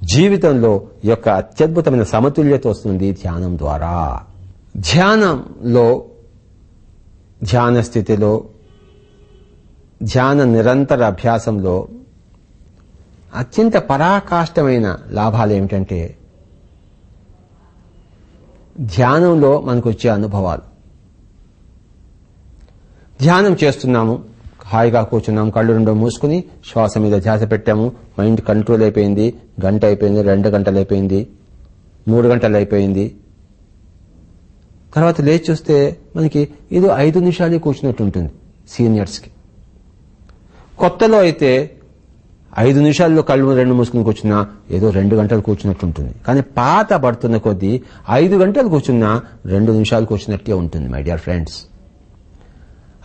Speaker 1: జీవితంలో యొక్క అత్యద్భుతమైన సమతుల్యత వస్తుంది ధ్యానం ద్వారా. ధ్యానంలో ధ్యాన స్థితిలో ధ్యాన నిరంతర అభ్యాసంలో అత్యంత పరాకాష్టమైన లాభాలు ఏమిటంటే ధ్యానంలో మనకు వచ్చే అనుభవాలు. ధ్యానం చేస్తున్నాము. హాయిగా కూర్చున్నాం కళ్ళు రెండో మూసుకుని శ్వాస మీద ధ్యాస పెట్టాము. మైండ్ కంట్రోల్ అయిపోయింది. గంట అయిపోయింది. రెండు గంటలు అయిపోయింది. మూడు గంటలు అయిపోయింది. తర్వాత లేచి చూస్తే మనకి ఏదో ఐదు నిమిషాలే కూర్చున్నట్టు ఉంటుంది సీనియర్స్కి. కొత్తలో అయితే ఐదు నిమిషాల్లో కళ్ళు రెండు మూసుకుని కూర్చున్నా ఏదో రెండు గంటలు కూర్చున్నట్టు ఉంటుంది. కానీ పాత పడుతున్న కొద్దీ ఐదు గంటలు కూర్చున్నా రెండు నిమిషాలు కూర్చున్నట్టే ఉంటుంది మై డియర్ ఫ్రెండ్స్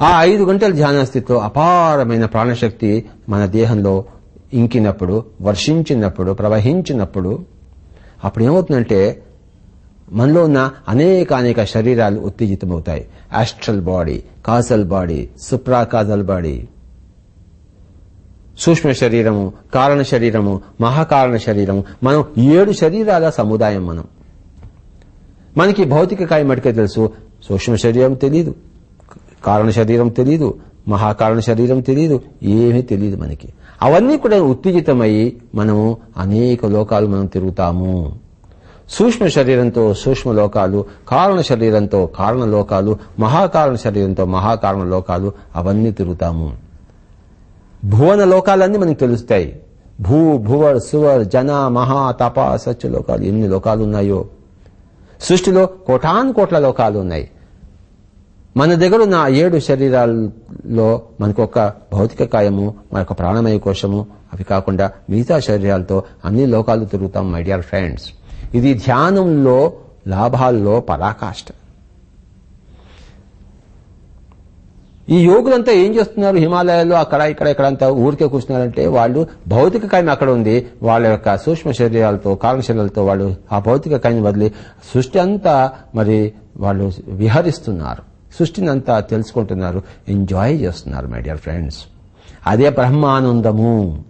Speaker 1: ఆ ఐదు గంటల ధ్యానస్థితితో అపారమైన ప్రాణశక్తి మన దేహంలో ఇంకినప్పుడు వర్షించినప్పుడు ప్రవహించినప్పుడు అప్పుడు ఏమవుతుందంటే మనలో ఉన్న అనేక అనేక శరీరాలు ఉత్తేజితమవుతాయి. Astral body causal body supracausal body సూక్ష్మ శరీరము కారణ శరీరము మహాకారణ శరీరము మనం ఏడు శరీరాల సముదాయం మనం. మనకి భౌతిక కాయ మటుకే తెలుసు? సూక్ష్మ శరీరం తెలియదు కారణ శరీరం తెలియదు మహాకారణ శరీరం తెలియదు ఏమీ తెలియదు మనకి. అవన్నీ కూడా ఉత్తేజితమై మనము అనేక లోకాలు మనం తిరుగుతాము. సూక్ష్మ శరీరంతో సూక్ష్మ లోకాలు కారణ శరీరంతో కారణ లోకాలు మహాకారణ శరీరంతో మహాకారణ లోకాలు అవన్నీ తిరుగుతాము. భువన లోకాలన్నీ మనకు తెలుస్తాయి. భూ భువర్ సువర్ జన మహా తప సత్య లోకాలు ఎన్ని లోకాలు ఉన్నాయో. సృష్టిలో కోటాను కోట్ల లోకాలు ఉన్నాయి. మన దగ్గర ఉన్న ఏడు శరీరాల్లో మనకు ఒక భౌతిక కాయము మనకు ప్రాణమయ కోశము అవి కాకుండా మిగతా శరీరాలతో అన్ని లోకాలు తిరుగుతాం మై డియర్ ఫ్రెండ్స్ ఇది ధ్యానంలో లాభాల్లో పరాకాష్ట. ఈ యోగులంతా ఏం చేస్తున్నారు? హిమాలయాల్లో అక్కడ ఇక్కడ ఇక్కడ అంతా ఊరికే కూర్చున్నారంటే వాళ్ళు భౌతిక కాయం అక్కడ ఉంది. వాళ్ళ యొక్క సూక్ష్మ శరీరాలతో కారణ శరీరాలతో వాళ్ళు ఆ భౌతిక కాయని వదిలి సృష్టి అంతా మరి వాళ్ళు విహరిస్తున్నారు. సృష్టిని అంతా తెలుసుకుంటున్నారు. ఎంజాయ్ చేస్తున్నారు మై డియర్ ఫ్రెండ్స్ అదే బ్రహ్మానందము.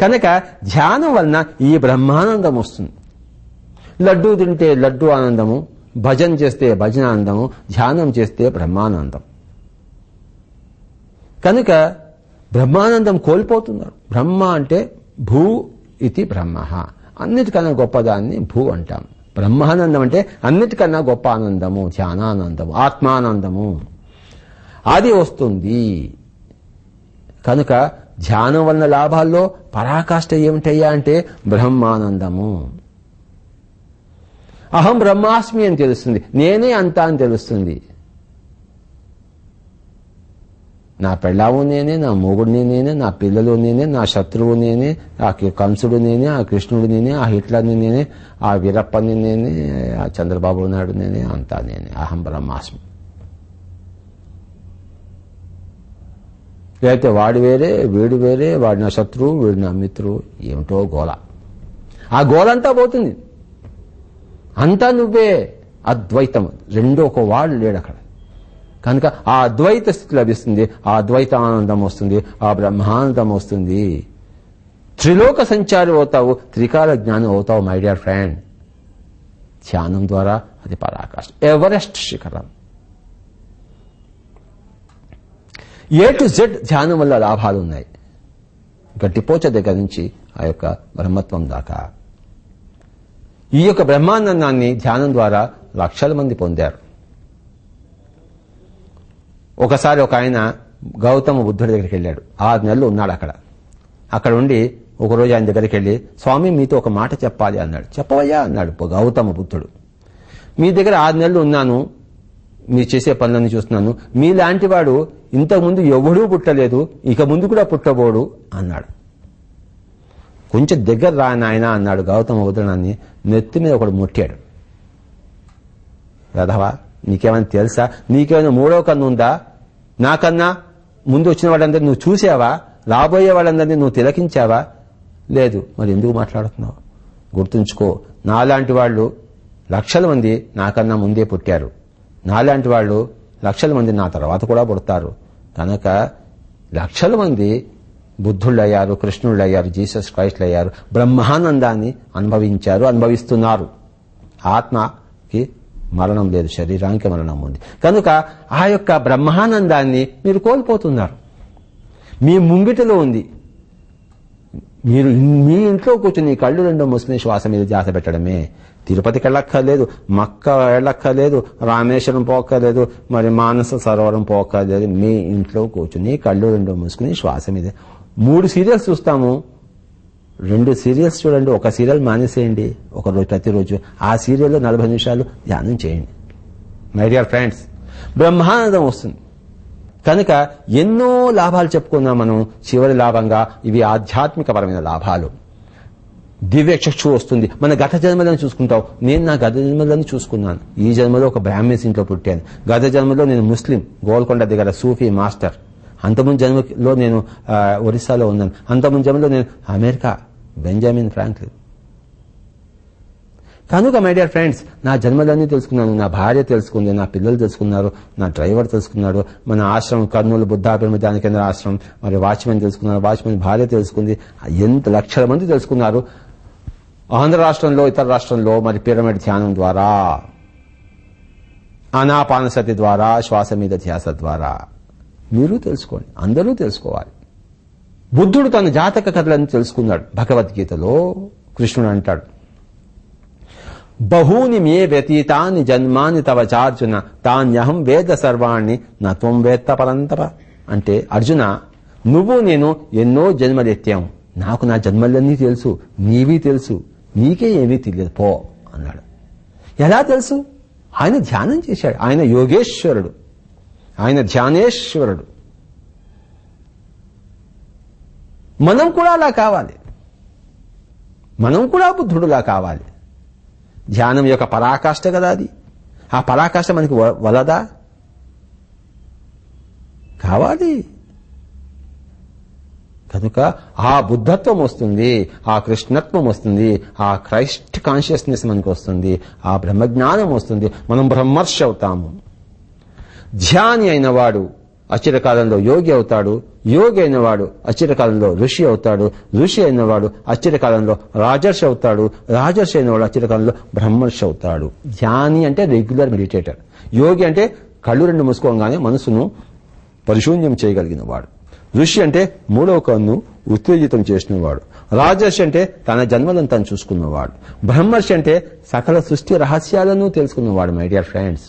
Speaker 1: కనుక ధ్యానం వలన ఈ బ్రహ్మానందం వస్తుంది. లడ్డూ తింటే లడ్డు ఆనందము భజన చేస్తే భజనానందము ధ్యానం చేస్తే బ్రహ్మానందం. కనుక బ్రహ్మానందం కోల్పోతున్నారు. బ్రహ్మ అంటే భూ ఇది బ్రహ్మ. అన్నిటికన్నా గొప్పదాన్ని భూ అంటాం. బ్రహ్మానందం అంటే అన్నిటికన్నా గొప్ప ఆనందము ధ్యానానందము ఆత్మానందము. అది వస్తుంది. కనుక ధ్యానం వలన లాభాల్లో పరాకాష్ఠ ఏమిటయ్యా అంటే బ్రహ్మానందము. అహం బ్రహ్మాస్మి అని తెలుస్తుంది. నేనే అంతా అని తెలుస్తుంది. నా పెళ్ళావు నేనే నా మొగుడిని నేనే నా పిల్లలు నేనే నా శత్రువు నేనే ఆ కంసుడు నేనే ఆ కృష్ణుడు నేనే ఆ హిట్లర్ని నేనే ఆ వీరప్పని నేనే ఆ చంద్రబాబు నాయుడు నేనే అంతా నేనే. అహం బ్రహ్మాస్మి. లేకపోతే వాడు వేరే వీడు వేరే వాడు నా శత్రువు వీడు నా మిత్రువు ఏమిటో గోల ఆ గోలంతా పోతుంది. అంతా నువ్వే అద్వైతం. రెండో ఒక వాడు లేడు అక్కడ కనుక ఆ అద్వైత స్థితి లభిస్తుంది ఆ అద్వైత ఆనందం వస్తుంది ఆ బ్రహ్మానందం వస్తుంది. త్రిలోక సంచారి అవుతావు త్రికాల జ్ఞానం అవుతావు మై డియర్ ఫ్రెండ్ ధ్యానం ద్వారా అది పరాకాష్ట. ఎవరెస్ట్ శిఖరం. ఏ టు జెడ్ ధ్యానం వల్ల లాభాలు ఉన్నాయి. గట్టిపోచ దగ్గర నుంచి ఆ యొక్క బ్రహ్మత్వం దాకా. ఈ యొక్క బ్రహ్మానందాన్ని ధ్యానం ద్వారా లక్షల మంది పొందారు. ఒకసారి ఒక ఆయన గౌతమ బుద్ధుడి దగ్గరికి వెళ్ళాడు. ఆరు నెలలు ఉన్నాడు అక్కడ. అక్కడ ఉండి ఒకరోజు ఆయన దగ్గరికి వెళ్ళి స్వామి మీతో ఒక మాట చెప్పాలి అన్నాడు. చెప్పవయ్యా అన్నాడు గౌతమ బుద్ధుడు. మీ దగ్గర ఆరు నెలలు ఉన్నాను. మీరు చేసే పనులన్నీ చూస్తున్నాను. మీలాంటి వాడు ఇంతకుముందు ఎవడూ పుట్టలేదు. ఇక ముందు కూడా పుట్టబోడు అన్నాడు. కొంచెం దగ్గర రా నాయన అన్నాడు గౌతమ బుద్ధుడాన్ని నెత్తి మీద ఒకడు ముట్టాడు. రథవా నీకేమైనా తెలుసా? నీకేమైనా మూడో కన్ను ఉందా? నాకన్నా ముందు వచ్చిన వాళ్ళందరినీ నువ్వు చూసావా? రాబోయే వాళ్ళందరినీ నువ్వు తిలకించావా? లేదు. మరి ఎందుకు మాట్లాడుతున్నావు? గుర్తుంచుకో నాలాంటి వాళ్ళు లక్షల మంది నాకన్నా ముందే పుట్టారు. నాలాంటి వాళ్ళు లక్షల మంది నా తర్వాత కూడా పుడతారు. కనుక లక్షల మంది బుద్ధుళ్ళయ్యారు అయ్యారు కృష్ణుళ్ళు అయ్యారు జీసస్ క్రైస్ట్లు అయ్యారు బ్రహ్మానందాన్ని అనుభవించారు అనుభవిస్తున్నారు. ఆత్మకి మరణం లేదు శరీరానికి మరణం ఉంది. కనుక ఆ యొక్క బ్రహ్మానందాన్ని మీరు కోల్పోతున్నారు. మీ ముంగిటలో ఉంది. మీరు మీ ఇంట్లో కూర్చుని కళ్ళు రెండో మూసుకుని శ్వాస మీద ధ్యాస పెట్టడమే. తిరుపతికి వెళ్ళక్కర్లేదు మక్క వెళ్ళక్కర్లేదు రామేశ్వరం పోక్కర్లేదు మరి మానస సరోవరం పోక్కర్లేదు. మీ ఇంట్లో కూర్చుని కళ్ళు రెండో మూసుకుని శ్వాస మీద. మూడు సీరియల్స్ చూస్తాము. రెండు సీరియల్స్ చూడండి ఒక సీరియల్ మానేసేయండి ఒక రోజు ప్రతిరోజు. ఆ సీరియల్లో నలభై నిమిషాలు ధ్యానం చేయండి. మై డియర్ ఫ్రెండ్స్ బ్రహ్మానందం వస్తుంది. కనుక ఎన్నో లాభాలు చెప్పుకున్నాం మనం చివరి లాభంగా ఇవి ఆధ్యాత్మికపరమైన లాభాలు. దివ్య చక్షు వస్తుంది. మన గత జన్మలను చూసుకుంటావు. నేను నా గత జన్మలను చూసుకున్నాను. ఈ జన్మలో ఒక బ్రాహ్మణ్స్ ఇంట్లో పుట్టాను. గత జన్మలో నేను ముస్లిం గోల్కొండ దగ్గర సూఫీ మాస్టర్. అంతకుముందు జన్మలో నేను ఒరిస్సాలో ఉన్నాను. అంతకుముందు జన్మలో నేను అమెరికా బెంజామిన్ ఫ్రాంక్లిన్ కనుక మై డియర్ ఫ్రెండ్స్ నా జన్మలన్నీ తెలుసుకున్నాను నా భార్య తెలుసుకుంది నా పిల్లలు తెలుసుకున్నారు నా డ్రైవర్ తెలుసుకున్నాడు మన ఆశ్రమం కర్నూలు బుద్ధాభిమ దాని కేంద్ర ఆశ్రమం మరి వాచ్మెన్ తెలుసుకున్నారు వాచ్మెన్ భార్య తెలుసుకుంది ఎంత లక్షల మంది తెలుసుకున్నారు. ఆంధ్ర రాష్ట్రంలో ఇతర రాష్ట్రంలో మరి పిరమిడ్ ధ్యానం ద్వారా అనాపానసతి ద్వారా శ్వాస మీద ధ్యాస ద్వారా మీరు తెలుసుకోండి అందరూ తెలుసుకోవాలి. బుద్ధుడు తన జాతక కథలను తెలుసుకున్నాడు. భగవద్గీతలో కృష్ణుడు అంటాడు బహూని మే వ్యతీతాన్ని జన్మాని తవ చార్జున తాన్యహం వేద సర్వాణ్ణి నత్వం వేత్త పరంతప అంటే అర్జున నువ్వు నేను ఎన్నో జన్మలెత్తాం నాకు నా జన్మలన్నీ తెలుసు నీవి తెలుసు నీకే ఏమీ తెలియదు. పో అన్నాడు. ఎలా తెలుసు? ఆయన ధ్యానం చేశాడు. ఆయన యోగేశ్వరుడు. ఆయన ధ్యానేశ్వరుడు. మనం కూడా అలా కావాలి. మనం కూడా బుద్ధుడులా కావాలి. ధ్యానం యొక్క పరాకాష్ట కదా అది. ఆ పరాకాష్ట మనకి వలదా? కావాలి. కనుక ఆ బుద్ధత్వం వస్తుంది ఆ కృష్ణత్వం వస్తుంది ఆ క్రైస్ట్ కాన్షియస్నెస్ మనకు వస్తుంది ఆ బ్రహ్మజ్ఞానం వస్తుంది. మనం బ్రహ్మర్షి అవుతాము. ధ్యాని అయిన వాడు అచిరకాలంలో యోగి అవుతాడు. యోగి అయినవాడు అచిరకాలంలో ఋషి అవుతాడు. ఋషి అయినవాడు అచిరకాలంలో రాజర్షి అవుతాడు. రాజర్షి అయినవాడు అచిరకాలంలో బ్రహ్మర్షి అవుతాడు. ధ్యాని అంటే రెగ్యులర్ మెడిటేటర్. యోగి అంటే కళ్ళు రెండు మూసుకోగానే మనసును పరిశూన్యం చేయగలిగిన వాడు ఋషి అంటే మూడవ కన్ను ఉత్తేజితం చేసినవాడు. రాజర్షి అంటే తన జన్మలను చూసుకున్నవాడు. బ్రహ్మర్షి అంటే సకల సృష్టి రహస్యాలను తెలుసుకున్నవాడు మై డియర్ ఫ్రెండ్స్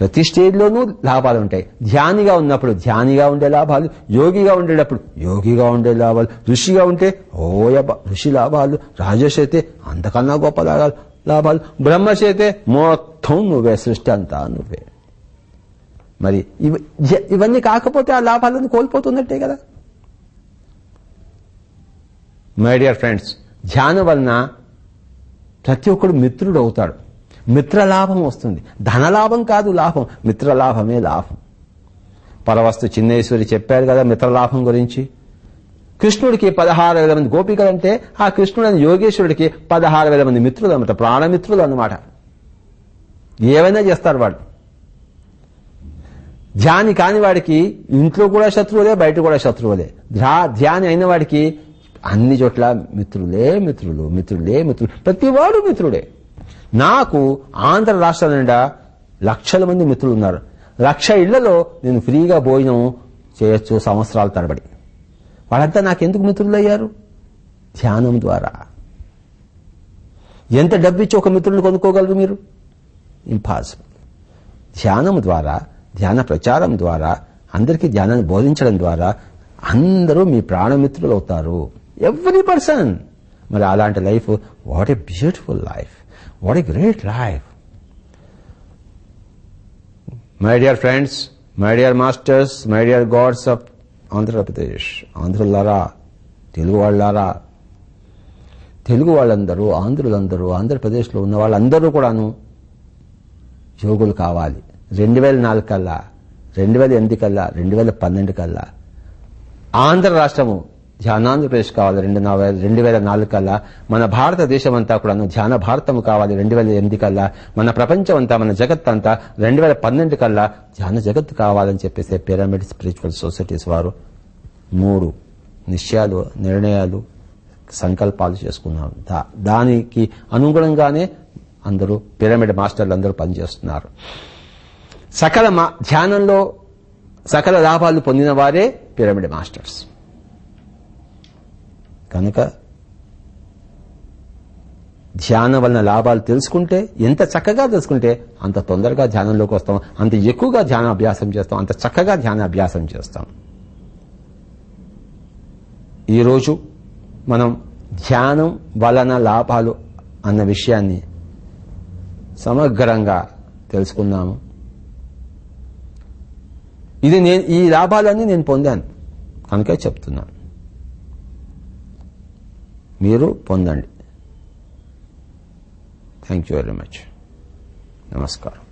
Speaker 1: ప్రతి స్టేజ్లోనూ లాభాలు ఉంటాయి. ధ్యానిగా ఉన్నప్పుడు ధ్యానిగా ఉండే లాభాలు యోగిగా ఉండేటప్పుడు యోగిగా ఉండే లాభాలు ఋషిగా ఉంటే ఓయ ఋషి లాభాలు రాజేష్ అయితే అంతకన్నా గొప్ప లాభాలు లాభాలు బ్రహ్మశ అయితే మొత్తం నువ్వే సృష్టి అంతా నువ్వే. మరి ఇవన్నీ కాకపోతే ఆ లాభాలను కోల్పోతున్నట్టే కదా. మై డియర్ ఫ్రెండ్స్ ధ్యానం వలన ప్రతి ఒక్కడు మిత్రుడు అవుతాడు. మిత్రలాభం వస్తుంది. ధనలాభం కాదు లాభం. మిత్రలాభమే లాభం. పరవస్తు చిన్నేశ్వరి చెప్పారు కదా మిత్రలాభం గురించి. కృష్ణుడికి పదహారు వేల మంది గోపికలు అంటే ఆ కృష్ణుడని యోగేశ్వరుడికి పదహారు వేల మంది మిత్రులు అనమాట ప్రాణమిత్రులు అన్నమాట. ఏవైనా చేస్తారు వాడు ధ్యాని కాని వాడికి ఇంట్లో కూడా శత్రువులే బయట కూడా శత్రువులే. ధ్యా ధ్యాని అయిన వాడికి అన్ని చోట్ల మిత్రులే మిత్రులు మిత్రులే మిత్రులు. ప్రతివాడు మిత్రుడే. నాకు ఆంధ్ర రాష్ట్రాల నిండా లక్షల మంది మిత్రులు ఉన్నారు లక్ష ఇళ్ళలో నేను ఫ్రీగా భోజనం చేయొచ్చు సంవత్సరాల తరబడి. వాళ్ళంతా నాకెందుకు మిత్రులు అయ్యారు ధ్యానం ద్వారా. ఎంత డబ్బిచ్చి ఒక మిత్రుడిని కొనుక్కోగలరు మీరు? ఇంపాసిబుల్ ధ్యానం ద్వారా ధ్యాన ప్రచారం ద్వారా అందరికీ ధ్యానాన్ని బోధించడం ద్వారా అందరూ మీ ప్రాణమిత్రులు అవుతారు ఎవ్రీ పర్సన్ మరి అలాంటి life what a beautiful life what a great life my dear friends my dear masters my dear gods of Andhra Pradesh ఆంధ్రులారా Telugu వాళ్ళారా తెలుగు వాళ్ళందరూ ఆంధ్రులందరూ ఆంధ్రప్రదేశ్లో ఉన్న వాళ్ళందరూ కూడాను యోగులు కావాలి. రెండు వేల నాలుగు కల్లా రెండు వేల ఎనిమిది కల్లా రెండు వేల పన్నెండు కల్లా. ఆంధ్ర రాష్ట్రము ధ్యానాంధ్రప్రదేశ్ కావాలి. రెండు రెండు వేల నాలుగు కల్లా మన భారతదేశం అంతా కూడా ధ్యాన భారతం కావాలి. రెండు వేల ఎనిమిది కల్లా మన ప్రపంచం అంతా మన జగత్ అంతా రెండు వేల పన్నెండు కల్లా ధ్యాన జగత్ కావాలని చెప్పేసి పిరమిడ్ స్పిరిచువల్ సొసైటీస్ వారు మూడు నిశ్చయాలు నిర్ణయాలు సంకల్పాలు చేసుకున్నారు. దా- దానికి అనుగుణంగానే అందరూ పిరమిడ్ మాస్టర్లు అందరూ పనిచేస్తున్నారు. సకల మా- ధ్యానంలో సకల లాభాలు పొందిన వారే పిరమిడ్ మాస్టర్స్ కనుక ధ్యానం వలన లాభాలు తెలుసుకుంటే ఎంత చక్కగా తెలుసుకుంటే అంత తొందరగా ధ్యానంలోకి వస్తాం. అంత ఎక్కువగా ధ్యాన అభ్యాసం చేస్తాం. అంత చక్కగా ధ్యాన అభ్యాసం చేస్తాం. ఈరోజు మనం ధ్యానం వలన లాభాలు అన్న విషయాన్ని సమగ్రంగా తెలుసుకున్నాము ఇది నేను ఈ లాభాలన్నీ నేను పొందాను. కనుక చెప్తున్నాను. మీరు పొందండి. థ్యాంక్ యూ వెరీ మచ్ నమస్కారం